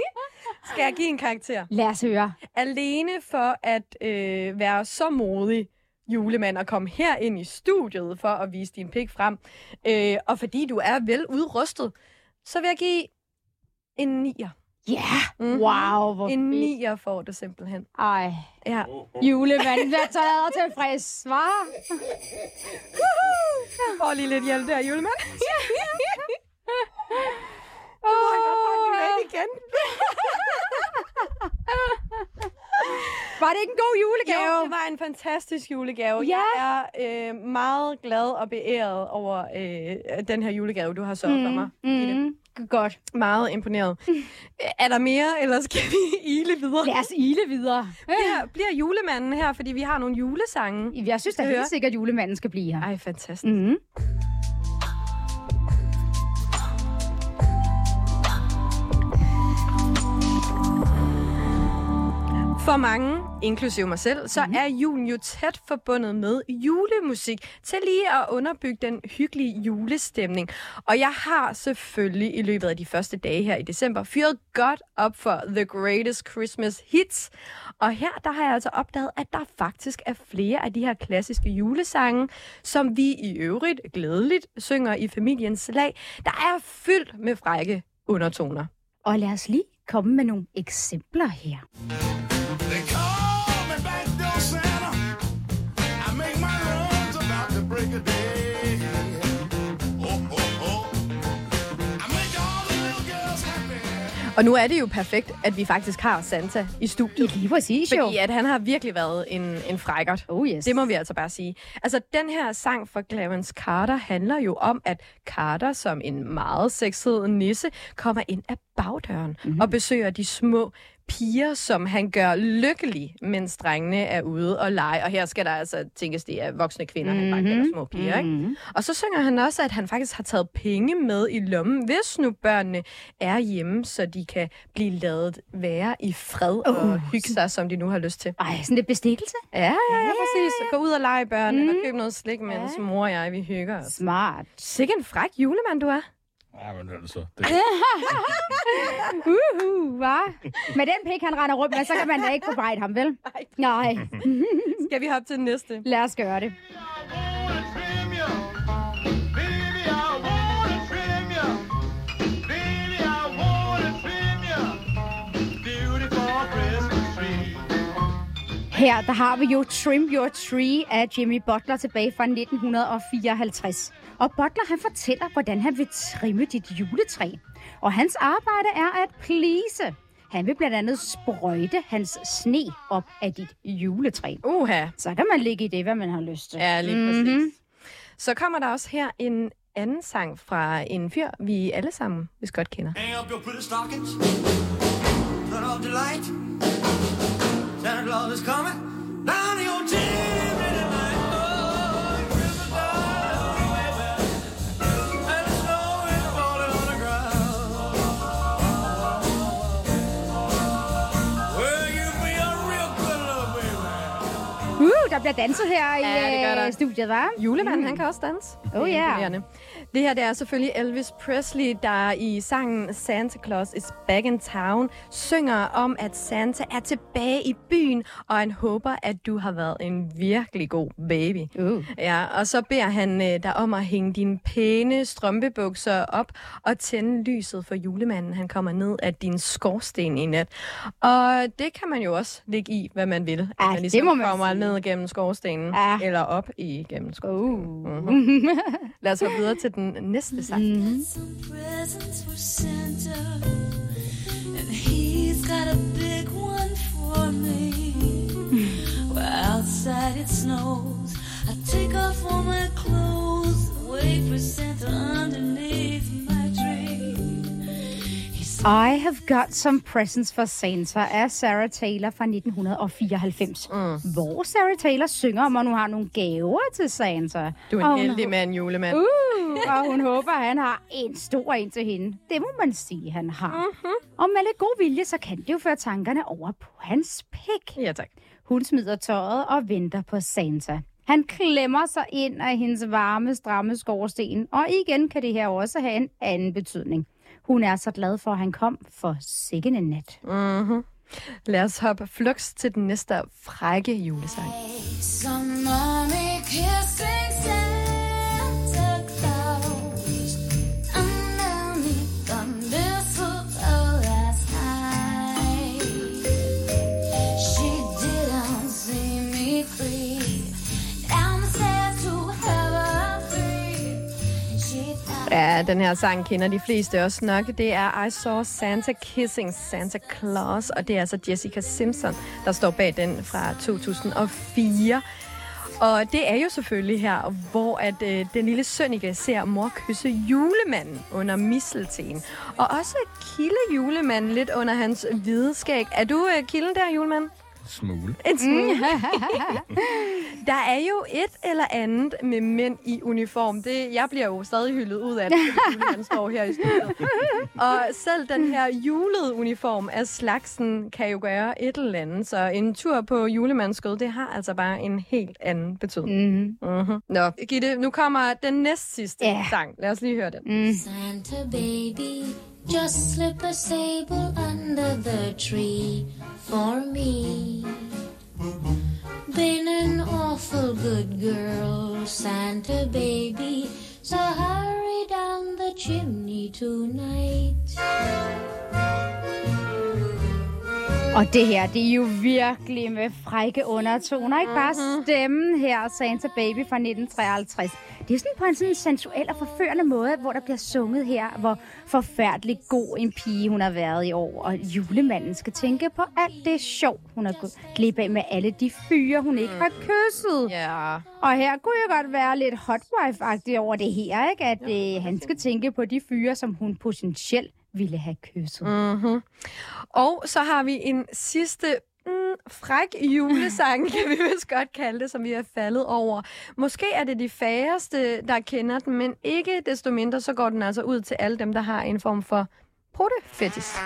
[laughs] Skal jeg give en karakter? Lad os høre. Alene for at øh, være så modig julemand og komme her ind i studiet for at vise din pik frem, øh, og fordi du er vel udrustet, så vil jeg give en nier. Ja, yeah. Mhm. wow, hvor En nier får du simpelthen. Ej, Ja. julemanden bliver taget tilfreds, var. Får lige lidt hjælp der, julemand. Oh, igen. [laughs] var det ikke en god julegave? Jo, det var en fantastisk julegave. Ja. Jeg er øh, meget glad og beæret over øh, den her julegave, du har sørget for mig. Mm, godt. Meget imponeret. er der mere, eller skal vi ile videre? Lad os ile videre. Bliver, bliver julemanden her, fordi vi har nogle julesange. Jeg synes da helt sikkert, at julemanden skal blive her. Ej, fantastisk. Mm. For mange, inklusive mig selv, så Mhm. er julen jo tæt forbundet med julemusik, til lige at underbygge den hyggelige julestemning. Og jeg har selvfølgelig i løbet af de første dage her i december fyret godt op for The Greatest Christmas Hits. Og her der har jeg altså opdaget, at der faktisk er flere af de her klassiske julesange, som vi i øvrigt glædeligt synger i familiens lag, der er fyldt med frække undertoner. Og lad os lige komme med nogle eksempler her. Og nu er det jo perfekt, at vi faktisk har Santa i studiet. Lige præcis jo. Fordi at han har virkelig været en, en frækkert. Oh yes. Det må vi altså bare sige. Altså, den her sang fra Clarence Carter handler jo om, at Carter som en meget sexet nisse kommer ind af bagdøren Mhm. mm-hmm. og besøger de små piger, som han gør lykkelige, mens drengene er ude og lege. Og her skal der altså tænkes, det er voksne kvinder, mm-hmm. han bare kalder små piger. Ikke? Mhm. Og så synger han også, at han faktisk har taget penge med i lommen, hvis nu børnene er hjemme, så de kan blive lavet være i fred uh. og hygge sig, som de nu har lyst til. Ej, sådan lidt bestikkelse. Ja, ja, ja, præcis. Så gå ud og lege børn, mm. eller køb noget slik, mens Ja. mor og jeg, vi hygger os. Smart. Sikke en fræk julemand, du er. Ja, men altså, det, [laughs] Uhu, hva? Med den pik, han render rundt med, så kan man da ikke bebrejde ham, vel? Nej. Skal vi hoppe til den næste? Lad os gøre det. Her der har vi jo Trim Your Tree af Jimmy Butler tilbage fra 1954. Og Butler han fortæller, hvordan han vil trimme dit juletræ. Og hans arbejde er at please. Han vil blandt andet sprøjte hans sne op af dit juletræ. Uha. Så kan man ligge i det, hvad man har lyst til. Ja, lige præcis. Så kommer der også her en anden sang fra en fyr, vi alle sammen hvis godt kender. Hang up your pretty stockings. Turn off the light. Santa Claus is coming. Down your der bliver danset her i Ja, det gør der. øh, studiet, hva'? Julemanden, mm. han kan også danse. Oh, Det ja. imponerende. Det her det er selvfølgelig Elvis Presley, der i sangen Santa Claus is Back in Town synger om, at Santa er tilbage i byen, og han håber, at du har været en virkelig god baby. Uh. Ja, og så beder han øh, dig om at hænge dine pæne strømpebukser op og tænde lyset for julemanden. Han kommer ned af din skorsten i nat. Og det kan man jo også ligge i, hvad man vil. At Ja, man det ligesom må man kommer sige. ned gennem skorstenen, Ja. eller op igennem skorstenen. Uh. Mhm. Lad os gå videre til den næste sang. Mm. some presents for Santa, and he's got a big one for me. Well, outside it snows. I take off all my clothes, wait for Santa underneath I have got some presents for Santa af Sarah Taylor fra 1994. Mm. Hvor Sarah Taylor synger om, at hun har nogle gaver til Santa. Du er en heldig mand, julemand. Uh, og hun håber, at han har en stor en til hende. Det må man sige, han har. Mm-hmm. Og med lidt god vilje, så kan det jo føre tankerne over på hans pik. Ja, tak. Hun smider tøjet og venter på Santa. Han klemmer sig ind af hendes varme, stramme skorsten. Og igen kan det her også have en anden betydning. Hun er så glad for, at han kom for sikken en nat. Mm-hmm. Lad os hoppe flux til den næste frække julesang. kissing Ja, den her sang kender de fleste også nok. Det er I Saw Santa Kissing Santa Claus, og det er altså Jessica Simpson, der står bag den fra 2004. Og det er jo selvfølgelig her, hvor at øh, den lille Sønnike ser mor kysse julemanden under misselten. Og også kilde julemanden lidt under hans hvide skæg. Er du øh, kilden der, julemand? Smule. En smule. [laughs] Der er jo et eller andet med mænd i uniform. Det, jeg bliver jo stadig hyldet ud af det, fordi [laughs] julemanden står her i studiet. Og selv den her julede uniform af slagsen kan jo gøre et eller andet. Så en tur på julemandskød, det har altså bare en helt anden betydning. Mm. Mm-hmm. Nå, Gitte, nu kommer den næst sidste Ja. sang. Lad os lige høre den. Mm. Santa baby, just slip a sable under the tree for me. Been an awful good girl, Santa baby, so hurry down the chimney tonight. Og det her, det er jo virkelig med frække undertoner. Ikke bare stemmen her, Santa Baby fra 1953. Det er sådan på en sådan sensuel og forførende måde, hvor der bliver sunget her, hvor forfærdelig god en pige hun har været i år. Og julemanden skal tænke på alt det sjov, hun har gået glip af med alle de fyre, hun ikke har kysset. Ja. Og her kunne jeg godt være lidt hotwife-agtig over det her, ikke? At øh, han skal tænke på de fyre, som hun potentielt ville have kysset. Mm-hmm. Og så har vi en sidste mm, fræk julesang, kan vi vist godt kalde det, som vi er faldet over. Måske er det de færreste, der kender den, men ikke desto mindre, så går den altså ud til alle dem, der har en form for pruttefetis.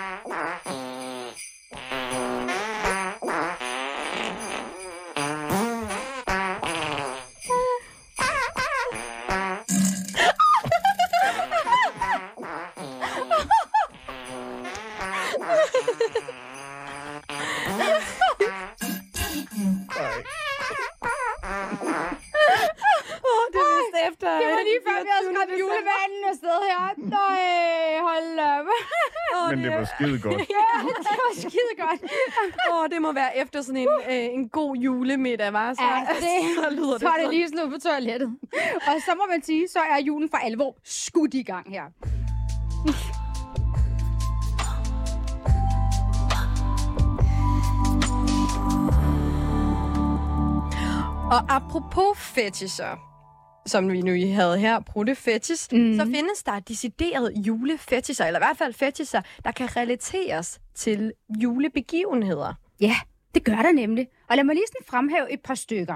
Vi havde skrevet julemanden afsted her. Nej, hold op. Åh, men det var skide godt. [laughs] det var skide godt. Åh, det må være efter sådan en, øh, en god julemiddag, var så, Ja, det, [laughs] så lyder det så er det lige sådan ud på toilettet. [laughs] Og så må man sige, så er julen for alvor skudt i gang her. Og apropos fetisher, som vi nu havde her, prutte fetish, mm. så findes der decideret julefetisher, eller i hvert fald fetisher, der kan relateres til julebegivenheder. Ja, det gør der nemlig. Og lad mig lige sådan fremhæve et par stykker.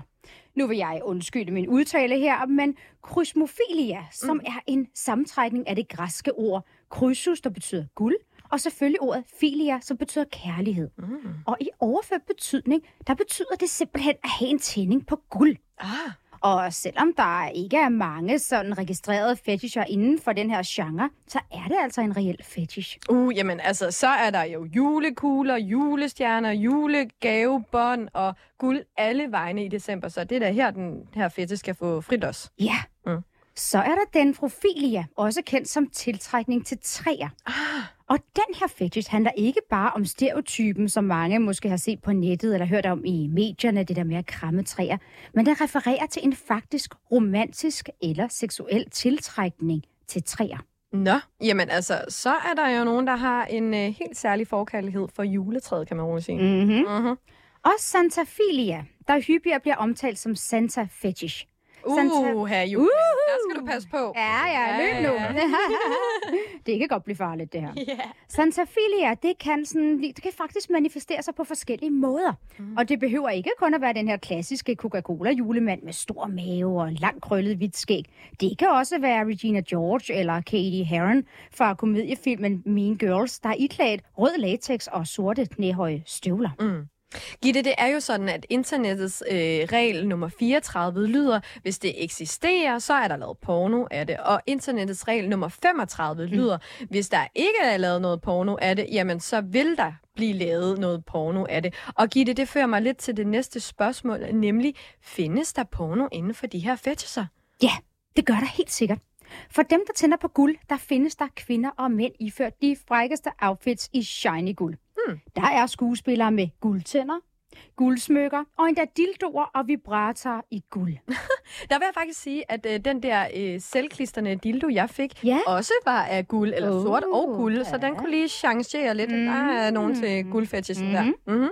Nu vil jeg undskylde min udtale her, men krysmofilia, som mm. er en sammentrækning af det græske ord krydsus, der betyder guld, og selvfølgelig ordet filia, som betyder kærlighed. Mm. Og i overført betydning, der betyder det simpelthen at have en tænding på guld. Ah. Og selvom der ikke er mange sådan registrerede fetisher inden for den her genre, så er det altså en reel fetish. Uh, jamen altså, så er der jo julekugler, julestjerner, julegavebånd og guld alle vegne i december. Så det er da her, den her fetish skal få frit os. Ja. Mm. Så er der denfrofilia, også kendt som tiltrækning til træer. Ah. Og den her fetish handler ikke bare om stereotypen, som mange måske har set på nettet eller hørt om i medierne, det der med at kramme træer, men den refererer til en faktisk romantisk eller seksuel tiltrækning til træer. Nå, jamen altså, så er der jo nogen, der har en øh, helt særlig forkærlighed for juletræet, kan man roligt sige. Mm-hmm. Mm-hmm. Og santafilia, der hyppigere bliver omtalt som Santa fetish. Santa- Uh, her jul. Uh! Der skal du passe på. Ja, ja, løb nu. Ja, [laughs] det kan godt blive farligt, det her. Ja. Santafilia, det kan, sådan, det kan faktisk manifestere sig på forskellige måder. Mm. Og det behøver ikke kun at være den her klassiske Coca-Cola-julemand med stor mave og langt krøllet hvidt skæg. Det kan også være Regina George eller Katie Heron fra komediefilmen Mean Girls, der er iklædt rød latex og sorte knæhøje støvler. Mm. Gitte, det er jo sådan, at internettets øh, regel nummer 34 lyder, hvis det eksisterer, så er der lavet porno af det. Og internettets regel nummer 35 lyder, hvis der ikke er lavet noget porno af det, jamen så vil der blive lavet noget porno af det. Og Gitte, det fører mig lidt til det næste spørgsmål, nemlig, findes der porno inden for de her fetisher? Ja, det gør der helt sikkert. For dem, der tænder på guld, der findes der kvinder og mænd iført de frækkeste outfits i shiny guld. Hmm. Der er skuespillere med guldtænder, guldsmykker og endda dildoer og vibratorer i guld. [laughs] Der vil jeg faktisk sige, at øh, den der øh, selvklistrende dildo, jeg fik, Ja. også var af guld, eller Oh, sort og guld, så den ja. kunne lige changere lidt. Mm. Der er nogen til guldfetishen mm. der. Mhm. Mm-hmm.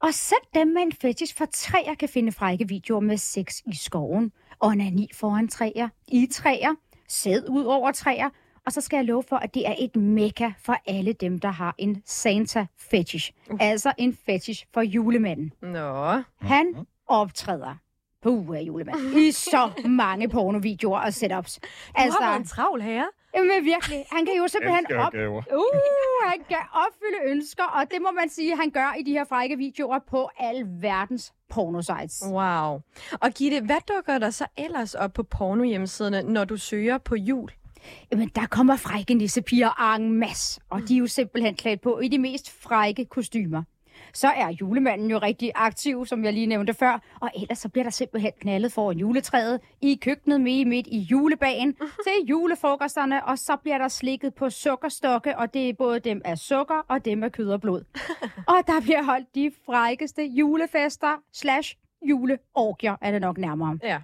Og selv dem med en fetish for træer kan finde frække videoer med sex i skoven, onani foran træer, i træer, sæd ud over træer, og så skal jeg love for, at det er et mekka for alle dem, der har en Santa fetish. Uh. Altså en fetish for julemanden. Nå. Han optræder på uge af julemanden i så mange pornovideoer og setups. Altså, du har været en travl herre. Jamen virkelig, han kan jo simpelthen op, gaver. Uh, han kan opfylde ønsker, og det må man sige, han gør i de her frække videoer på al verdens pornosites. Wow. Og Gitte, hvad dukker der så ellers op på pornohjemmesiderne, når du søger på jul? Jamen, der kommer frække nissepiger en masse, og de er jo simpelthen klædt på i de mest frække kostymer. Så er julemanden jo rigtig aktiv, som jeg lige nævnte før, og ellers så bliver der simpelthen knaldet foran juletræet, i køkkenet med midt i julebagen, til julefrokosterne, og så bliver der slikket på sukkerstokke, og det er både dem af sukker og dem af kød og blod. [laughs] og der bliver holdt de frækkeste julefester slash juleorgier, er det nok nærmere. Ja.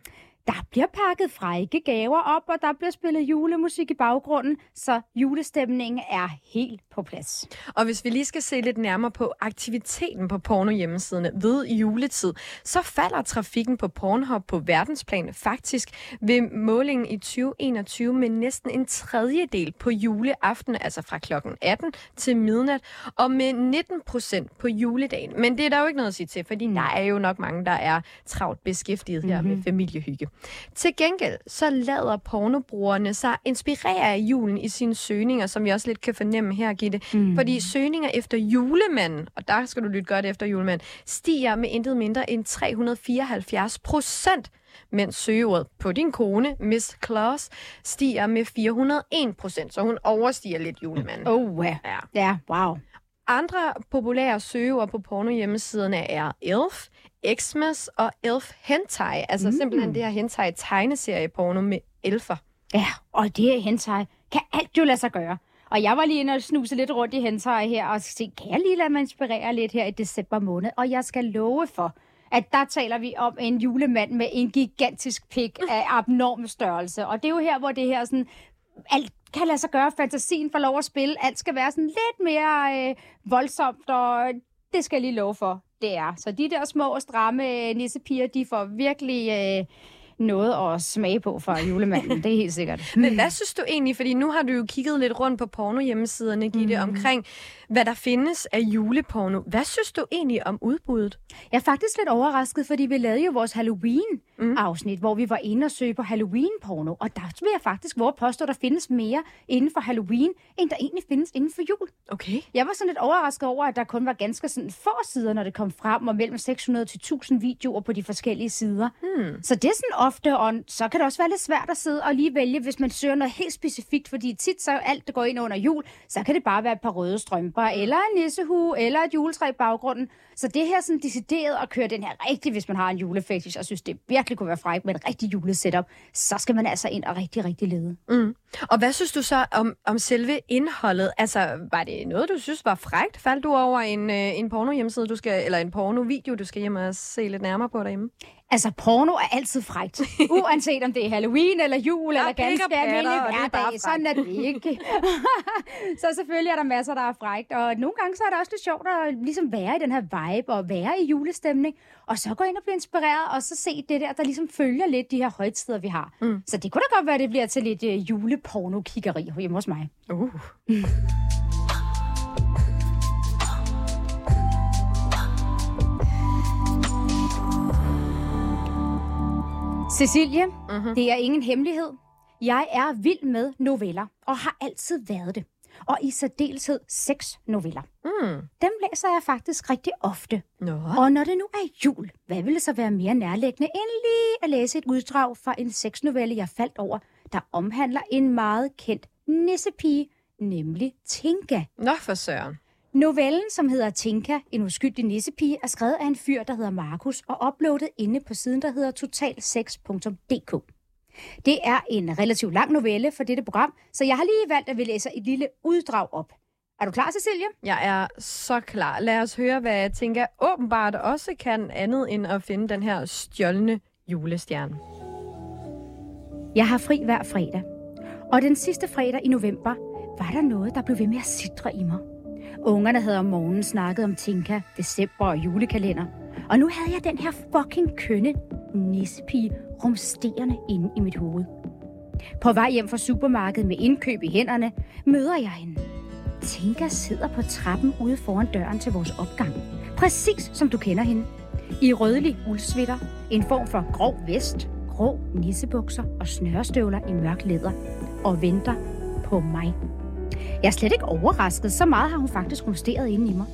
Der bliver pakket frække gaver op, og der bliver spillet julemusik i baggrunden, så julestemningen er helt på plads. Og hvis vi lige skal se lidt nærmere på aktiviteten på pornohjemmesiderne ved juletid, så falder trafikken på Pornhub på verdensplan faktisk ved målingen i 2021 med næsten en tredjedel på juleaften, altså fra klokken 18 til midnat, og med 19 procent på juledagen. Men det er der jo ikke noget at sige til, fordi der er jo nok mange, der er travlt beskæftiget her mm-hmm. med familiehygge. Til gengæld så lader pornobrugerne sig inspirere af julen i sine søgninger, som vi også lidt kan fornemme her, Gitte. Mm. Fordi søgninger efter julemanden, og der skal du lytte godt efter julemanden, stiger med intet mindre end 374 procent mens søgeordet på din kone, Miss Claus, stiger med 401 procent, så hun overstiger lidt julemanden. Oh, ja. Ja. Ja, wow. Andre populære søgeord på pornohjemmesiderne er ELF, Xmas og ELF Hentai. Altså mm. simpelthen det her hentai tegneserie porno med elfer. Ja, og det er hentai kan alt jo lade sig gøre. Og jeg var lige inde og snuse lidt rundt i hentøj her, og se, kan jeg lige lade mig inspirere lidt her i december måned? Og jeg skal love for, at der taler vi om en julemand med en gigantisk pik af [laughs] abnorm størrelse. Og det er jo her, hvor det her sådan, alt kan lade sig gøre, fantasien får lov at spille, alt skal være sådan lidt mere øh, voldsomt, og det skal jeg lige love for, det er. Så de der små, stramme øh, nissepiger, de får virkelig øh, noget at smage på fra julemanden, det er helt sikkert. [laughs] Men hvad synes du egentlig, fordi nu har du jo kigget lidt rundt på porno-hjemmesiderne, Gitte, mm. omkring, hvad der findes af juleporno. Hvad synes du egentlig om udbuddet? Jeg er faktisk lidt overrasket, fordi vi lavede jo vores Halloween-afsnit, mm. hvor vi var inde og søge på Halloween-porno. Og der vil jeg faktisk at påstå, at der findes mere inden for Halloween, end der egentlig findes inden for jul. Okay. Jeg var sådan lidt overrasket over, at der kun var ganske sådan få sider, når det kom frem, og mellem 600 til 1000 videoer på de forskellige sider. Hmm. Så det er sådan ofte, og så kan det også være lidt svært at sidde og lige vælge, hvis man søger noget helt specifikt, fordi tit så alt, der går ind under jul, så kan det bare være et par røde strømper, eller en nissehue, eller et juletræ i baggrunden. Så det her sådan decideret at køre den her rigtig, hvis man har en julefetish, og synes, det virkelig kunne være frækt med et rigtig julesetup, så skal man altså ind og rigtig, rigtig lede. Mm. Og hvad synes du så om, om selve indholdet? Altså, var det noget, du synes var frægt? Faldt du over en, øh, en porno-hjemmeside, du skal, eller en porno-video, du skal hjem og se lidt nærmere på derhjemme? Altså, porno er altid frægt. [laughs] Uanset om det er Halloween eller jul eller ganske almindelig er hverdag. Sådan er det ikke. [laughs] så selvfølgelig er der masser, der er frægt. Og nogle gange så er det også lidt sjovt at ligesom være i den her vibe og være i julestemning. Og så gå ind og blive inspireret og så se det der, der ligesom følger lidt de her højtider, vi har. Mm. Så det kunne da godt være, at det bliver til lidt uh, juleporno-kiggeri hjemme hos mig. Uh. [laughs] Cecilie, mm-hmm. det er ingen hemmelighed. Jeg er vild med noveller, og har altid været det. Og i særdeleshed seks noveller. Mm. Dem læser jeg faktisk rigtig ofte. Nå. Og når det nu er jul, hvad ville så være mere nærliggende end lige at læse et uddrag fra en sexnovelle, jeg faldt over, der omhandler en meget kendt nissepige, nemlig Tinka. Nå for søren. Novellen, som hedder Tinka, en uskyldig nissepige, er skrevet af en fyr, der hedder Markus, og uploadet inde på siden, der hedder totalsex.dk. Det er en relativt lang novelle for dette program, så jeg har lige valgt, at vi læser et lille uddrag op. Er du klar, Cecilie? Jeg er så klar. Lad os høre, hvad jeg tænker åbenbart også kan andet end at finde den her stjålne julestjerne. Jeg har fri hver fredag. Og den sidste fredag i november var der noget, der blev ved med at sidre i mig. Ungerne havde om morgenen snakket om Tinka, december og julekalender. Og nu havde jeg den her fucking kønne nissepige rumsterende inde i mit hoved. På vej hjem fra supermarkedet med indkøb i hænderne, møder jeg hende. Tinka sidder på trappen ude foran døren til vores opgang. Præcis som du kender hende. I rødlig uldsvitter, en form for grov vest, grå nissebukser og snørestøvler i mørk læder. Og venter på mig. Jeg er slet ikke overrasket. Så meget har hun faktisk rumsteret inde i mig.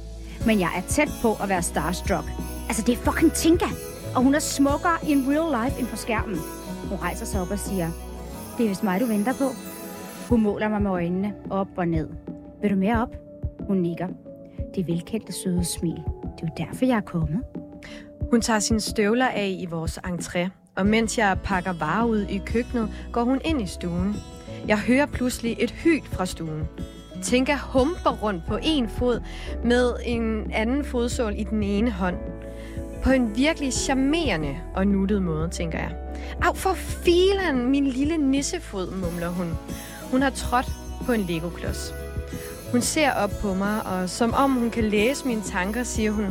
Men jeg er tæt på at være starstruck. Altså, det er fucking Tinka. Og hun er smukkere in real life end på skærmen. Hun rejser sig op og siger, det er vist mig, du venter på. Hun måler mig med øjnene op og ned. Vil du mere op? Hun nikker. Det velkendte søde smil. Det er jo derfor, jeg er kommet. Hun tager sine støvler af i vores entré, og mens jeg pakker varer ud i køkkenet, går hun ind i stuen. Jeg hører pludselig et hyl fra stuen. Tinka humper rundt på en fod med en anden fodsål i den ene hånd. På en virkelig charmerende og nuttet måde, tænker jeg. Au, for filen, min lille nissefod, mumler hun. Hun har trådt på en legoklods. Hun ser op på mig, og som om hun kan læse mine tanker, siger hun,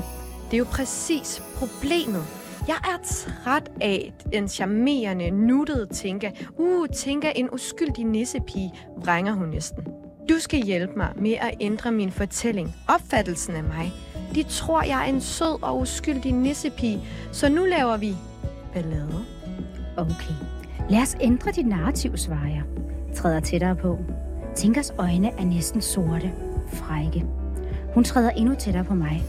det er jo præcis problemet. Jeg er træt af den charmerende, nuttede Tinka. Uh, Tinka, en uskyldig nissepige, vrænger hun næsten. Du skal hjælpe mig med at ændre min fortælling, opfattelsen af mig. De tror, jeg er en sød og uskyldig nissepige, så nu laver vi ballade. Okay. Lad os ændre dit narrativ, svarer jeg. Træder tættere på. Tinkas øjne er næsten sorte. Frække. Hun træder endnu tættere på mig.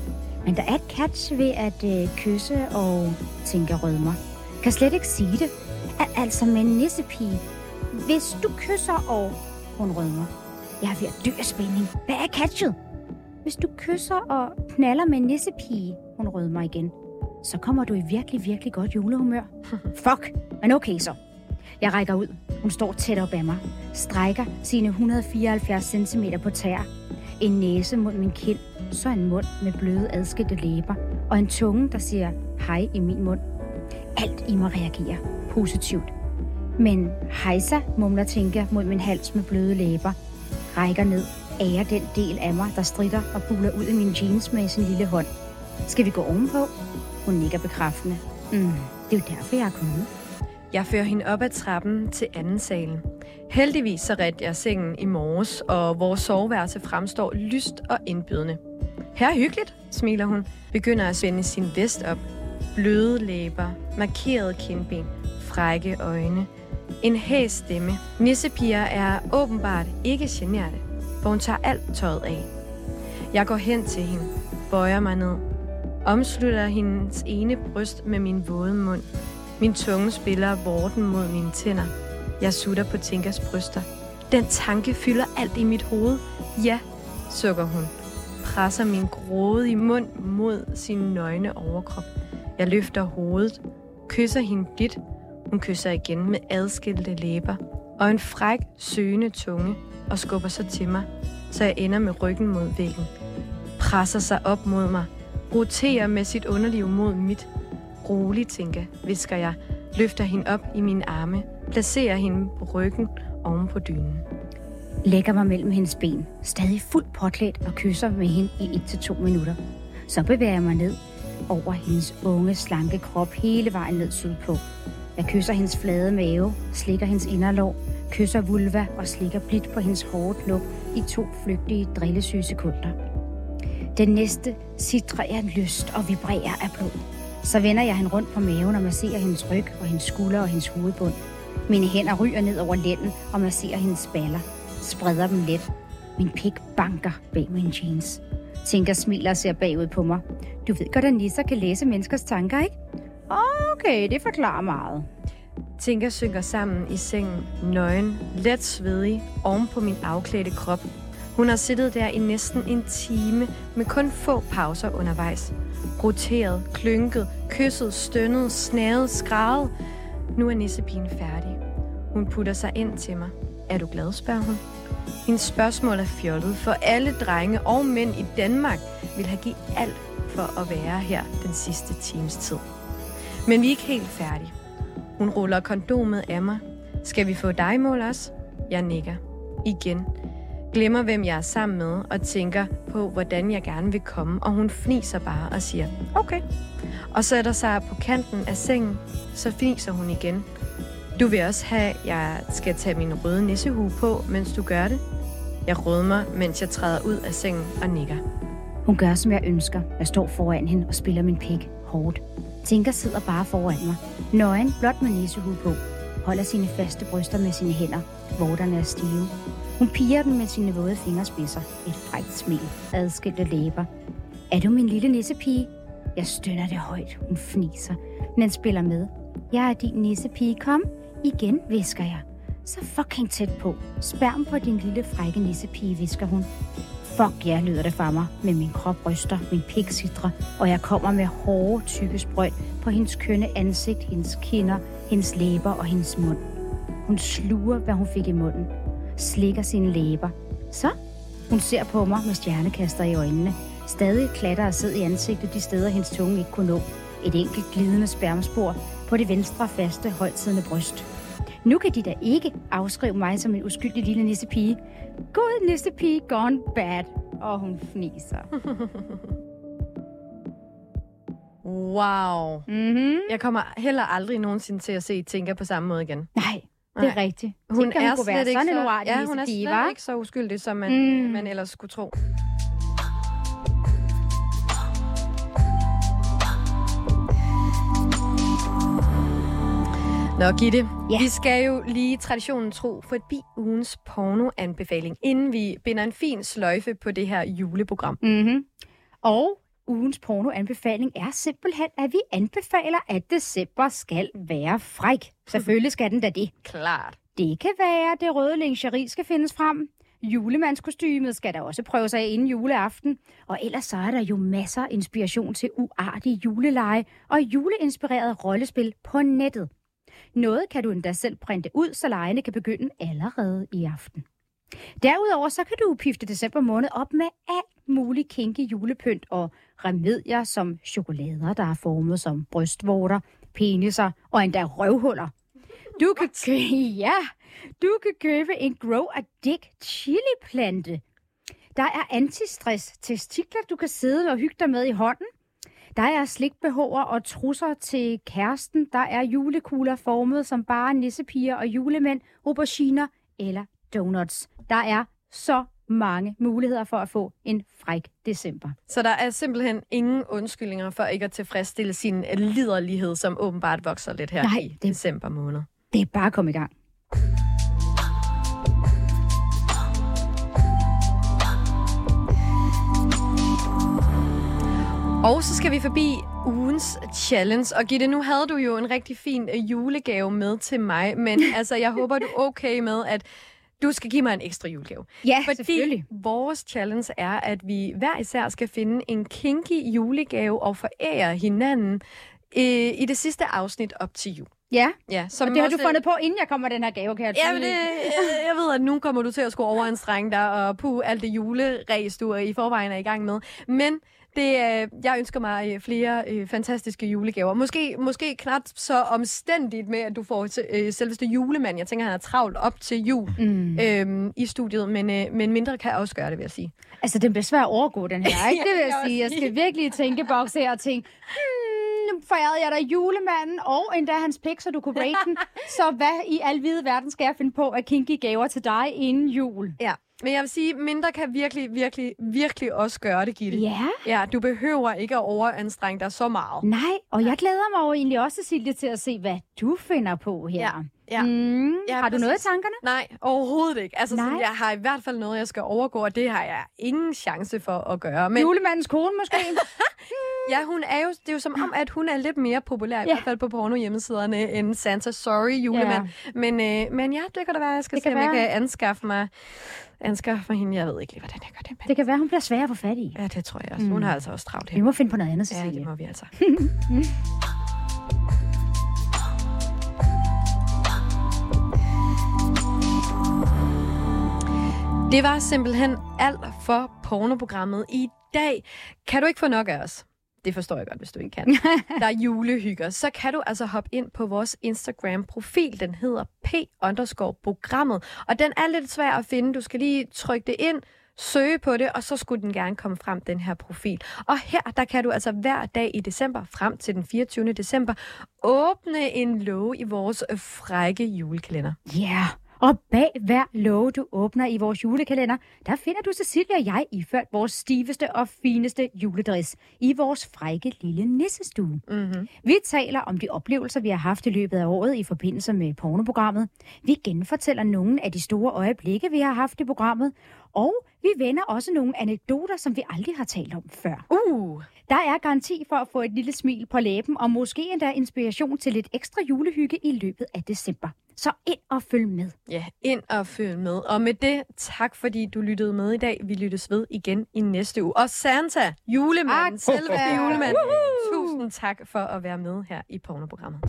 Men der er et catch ved at øh, kysse og Tinka rødmer. Kan slet ikke sige det. Al- altså med en nissepige. Hvis du kysser og... Hun rødmer. Jeg er ved at dø af spænding. Hvad er catchet? Hvis du kysser og knaller med en nissepige, hun rødmer igen, så kommer du i virkelig, virkelig godt julehumør. [laughs] Fuck, men okay så. Jeg rækker ud. Hun står tæt op ad mig. strækker sine 174 cm på tær. En næse mod min kind, så en mund med bløde adskilte læber, og en tunge, der siger hej i min mund. Alt i mig reagerer positivt. Men hejsa, mumler tænker mod min hals med bløde læber, rækker ned, ærer den del af mig, der stritter og buler ud i min jeans med sin lille hånd. Skal vi gå ovenpå? Hun nikker bekræftende. Mm, det er jo derfor, jeg er kommet. Jeg fører hende op ad trappen til anden salen. Heldigvis så redte jeg sengen i morges, og vores soveværelse fremstår lyst og indbydende. Her er hyggeligt, smiler hun. Begynder at spænde sin vest op. Bløde læber, markerede kindben, frække øjne. En hæs stemme. Nissepiger er åbenbart ikke generte, for hun tager alt tøjet af. Jeg går hen til hende, bøjer mig ned, omslutter hendes ene bryst med min våde mund. Min tunge spiller vorten mod mine tænder. Jeg sutter på Tinkas bryster. Den tanke fylder alt i mit hoved. Ja, sukker hun. Presser min grådige mund mod sin nøgne overkrop. Jeg løfter hovedet, kysser hende blidt. Hun kysser igen med adskilte læber og en fræk, søgende tunge og skubber så til mig, så jeg ender med ryggen mod væggen. Presser sig op mod mig, roterer med sit underliv mod mit. Rolig, tænker, visker jeg, løfter hende op i mine arme, placerer hende på ryggen oven på dynen. Lægger mig mellem hendes ben, stadig fuldt påklædt og kysser med hende i 1-2 minutter. Så bevæger jeg mig ned over hendes unge, slanke krop hele vejen ned sydpå. Jeg kysser hendes flade mave, slikker hendes inderlår, kysser vulva og slikker blidt på hendes hårde knop i to flygtige, drillesyge sekunder. Den næste sidrer jeg lyst og vibrerer af blod. Så vender jeg hende rundt på maven og masserer hendes ryg og hendes skulder og hendes hovedbund. Mine hænder ryger ned over lænden og masserer hendes baller. Spreder dem let. Min pik banker bag min jeans. Tinker smiler og ser bagud på mig. Du ved godt, at nisser kan læse menneskers tanker, ikke? Okay, det forklarer meget. Tinker synker sammen i sengen, nøgen, let svedig, oven på min afklædte krop. Hun har siddet der i næsten en time, med kun få pauser undervejs. Roteret, klynket, kysset, stønnet, snæret, skrevet. Nu er nissepigen færdig. Hun putter sig ind til mig. Er du glad, spørger hun. Hendes spørgsmål er fjollet, for alle drenge og mænd i Danmark vil have givet alt for at være her den sidste times tid. Men vi er ikke helt færdige. Hun ruller kondomet af mig. Skal vi få dig mål også? Jeg nikker. Igen. Glemmer, hvem jeg er sammen med, og tænker på, hvordan jeg gerne vil komme, og hun fniser bare og siger, okay. Og sætter sig på kanten af sengen, så fniser hun igen. Du vil også have, at jeg skal tage min røde nissehue på, mens du gør det? Jeg rødmer, mens jeg træder ud af sengen og nikker. Hun gør, som jeg ønsker. Jeg står foran hende og spiller min pik hårdt. Tinker sidder bare foran mig. Nøgen, blot med nissehue på. Holder sine faste bryster med sine hænder. Vorterne er stive. Hun piger dem med sine våde fingerspidser. Et frækt smil. Adskilte læber. Er du min lille nissepige? Jeg stønner det højt. Hun fniser, men spiller med. Jeg er din nissepige. Kom. Igen, visker jeg. Så fucking tæt på. Spærm på din lille frække nissepige, visker hun. Fuck ja, lyder det fra mig, med min krop ryster, min pik sidrer, og jeg kommer med hårde, tykke sprøjt på hendes kønne ansigt, hendes kinder, hendes læber og hendes mund. Hun sluger, hvad hun fik i munden. Slikker sine læber. Så? Hun ser på mig med stjernekaster i øjnene. Stadig klatter og sid i ansigtet de steder, hendes tunge ikke kunne nå. Et enkelt glidende spermspor på det venstre faste, højtsidende bryst. Nu kan de da ikke afskrive mig som en uskyldig lille nissepige. God nissepige gone bad. Og hun fniser. [laughs] Wow. Mm-hmm. Jeg kommer heller aldrig nogensinde til at se Tinka på samme måde igen. Nej, det er Nej. rigtigt. Hun Tænker, er hun kunne være slet ikke så, uartig ja, hun er slet hva'? ikke så uskyldig, som man, Mm. mm. man ellers skulle tro. Nå, Gitte, Ja. vi skal jo lige traditionen tro forbi ugens pornoanbefaling, inden vi binder en fin sløjfe på det her juleprogram. Mm-hmm. Og ugens pornoanbefaling er simpelthen, at vi anbefaler, at december skal være fræk. Selvfølgelig skal den da det. Klart. Det kan være, at det røde lingerie skal findes frem. Julemandskostymet skal der også prøves af inden juleaften. Og ellers så er der jo masser af inspiration til uartige juleleje og juleinspireret rollespil på nettet. Noget kan du endda selv printe ud, så lejene kan begynde allerede i aften. Derudover så kan du pifte december måned op med alt muligt kinky julepynt og remedier som chokolader, der er formet som brystvorter, peniser og endda røvhuller. Du kan, kø- [laughs] ja, du kan købe en Grow a Dick chili-plante. Der er antistress testikler, du kan sidde og hygge dig med i hånden. Der er slikbehover og trusser til kæresten. Der er julekugler formet som bare nissepiger og julemænd, auberginer eller donuts. Der er så mange muligheder for at få en fræk december. Så der er simpelthen ingen undskyldninger for ikke at tilfredsstille sin liderlighed, som åbenbart vokser lidt her Nej, i det- december måned. Det er bare at komme i gang. Og så skal vi forbi ugens challenge. Og Gitte, nu havde du jo en rigtig fin julegave med til mig, men [laughs] altså, jeg håber, du er okay med, at du skal give mig en ekstra julegave. Ja, Fordi selvfølgelig. vores challenge er, at vi hver især skal finde en kinky julegave og forære hinanden øh, i det sidste afsnit op til jul. Ja, Ja, som og det har du fundet på, inden jeg kommer den her gave, kan jeg Ja, men det, jeg, jeg ved, at nu kommer du til at skulle overanstrenge dig, og puh, alt det juleræs, du er i forvejen er i gang med. Men det, øh, jeg ønsker mig øh, flere øh, fantastiske julegaver. Måske, måske knap så omstændigt med, at du får øh, selveste julemand. Jeg tænker, han er travlt op til jul Mm. øh, i studiet, men, øh, men mindre kan også gøre det, vil jeg sige. Altså, den bliver svær at overgå, den her, ikke? [laughs] Det vil jeg sige. jeg skal virkelig i tænkeboks her og tænke, hmm, nu forærede jeg dig julemanden og endda hans pik, så du kunne rate den. [laughs] Så hvad i al hvide verden skal jeg finde på at kinky gaver til dig inden jul? Ja. Men jeg vil sige, mindre kan virkelig, virkelig, virkelig også gøre det, Gitte. Ja, Ja, du behøver ikke at overanstrenge dig så meget. nej, og jeg glæder mig jo egentlig også, Cecilie, til at se, hvad du finder på her. Ja, ja. Mm, Ja, har du noget i tankerne? Nej, overhovedet ikke. Altså, sådan, Nej. jeg har i hvert fald noget, jeg skal overgå, og det har jeg ingen chance for at gøre. Men Julemandens kone måske? [laughs] ja, hun er jo, det er jo som om, at hun er lidt mere populær, i Ja. hvert fald på porno hjemmesiderne, end Santa Sorry julemand. Men, øh, men ja, det kan da være, jeg skal Det se, om jeg kan anskaffe mig, anskaffe hende. Jeg ved ikke lige, hvordan jeg gør det. Men Det kan være, hun bliver svær at få fat i. ja, det tror jeg også. Hun har altså også travlt Vi her. må finde på noget andet, Ja, Cecilie. det må vi altså. [laughs] Det var simpelthen alt for pornoprogrammet i dag. Kan du ikke få nok af os? Det forstår jeg godt, hvis du ikke kan. [laughs] Der er julehygger. Så kan du altså hoppe ind på vores Instagram-profil. Den hedder p-programmet. Og den er lidt svær at finde. Du skal lige trykke det ind, søge på det, og så skulle den gerne komme frem, den her profil. Og her, der kan du altså hver dag i december, frem til den 24. december, åbne en låge i vores frække julekalender. Ja, yeah. Og bag hver låge, du åbner i vores julekalender, der finder du Cecilia og jeg iført vores stiveste og fineste juledress i vores frække lille nissestue. Mm-hmm. Vi taler om de oplevelser, vi har haft i løbet af året i forbindelse med pornoprogrammet. Vi genfortæller nogle af de store øjeblikke, vi har haft i programmet. Og vi vender også nogle anekdoter, som vi aldrig har talt om før. Uh, Der er garanti for at få et lille smil på læben, og måske endda inspiration til lidt ekstra julehygge i løbet af december. Så ind og følg med. ja, ind og følg med. Og med det, tak fordi du lyttede med i dag. Vi lyttes ved igen i næste uge. Og Santa, julemanden, Tak. selveste [laughs] julemand. Tusind tak for at være med her i pornoprogrammet.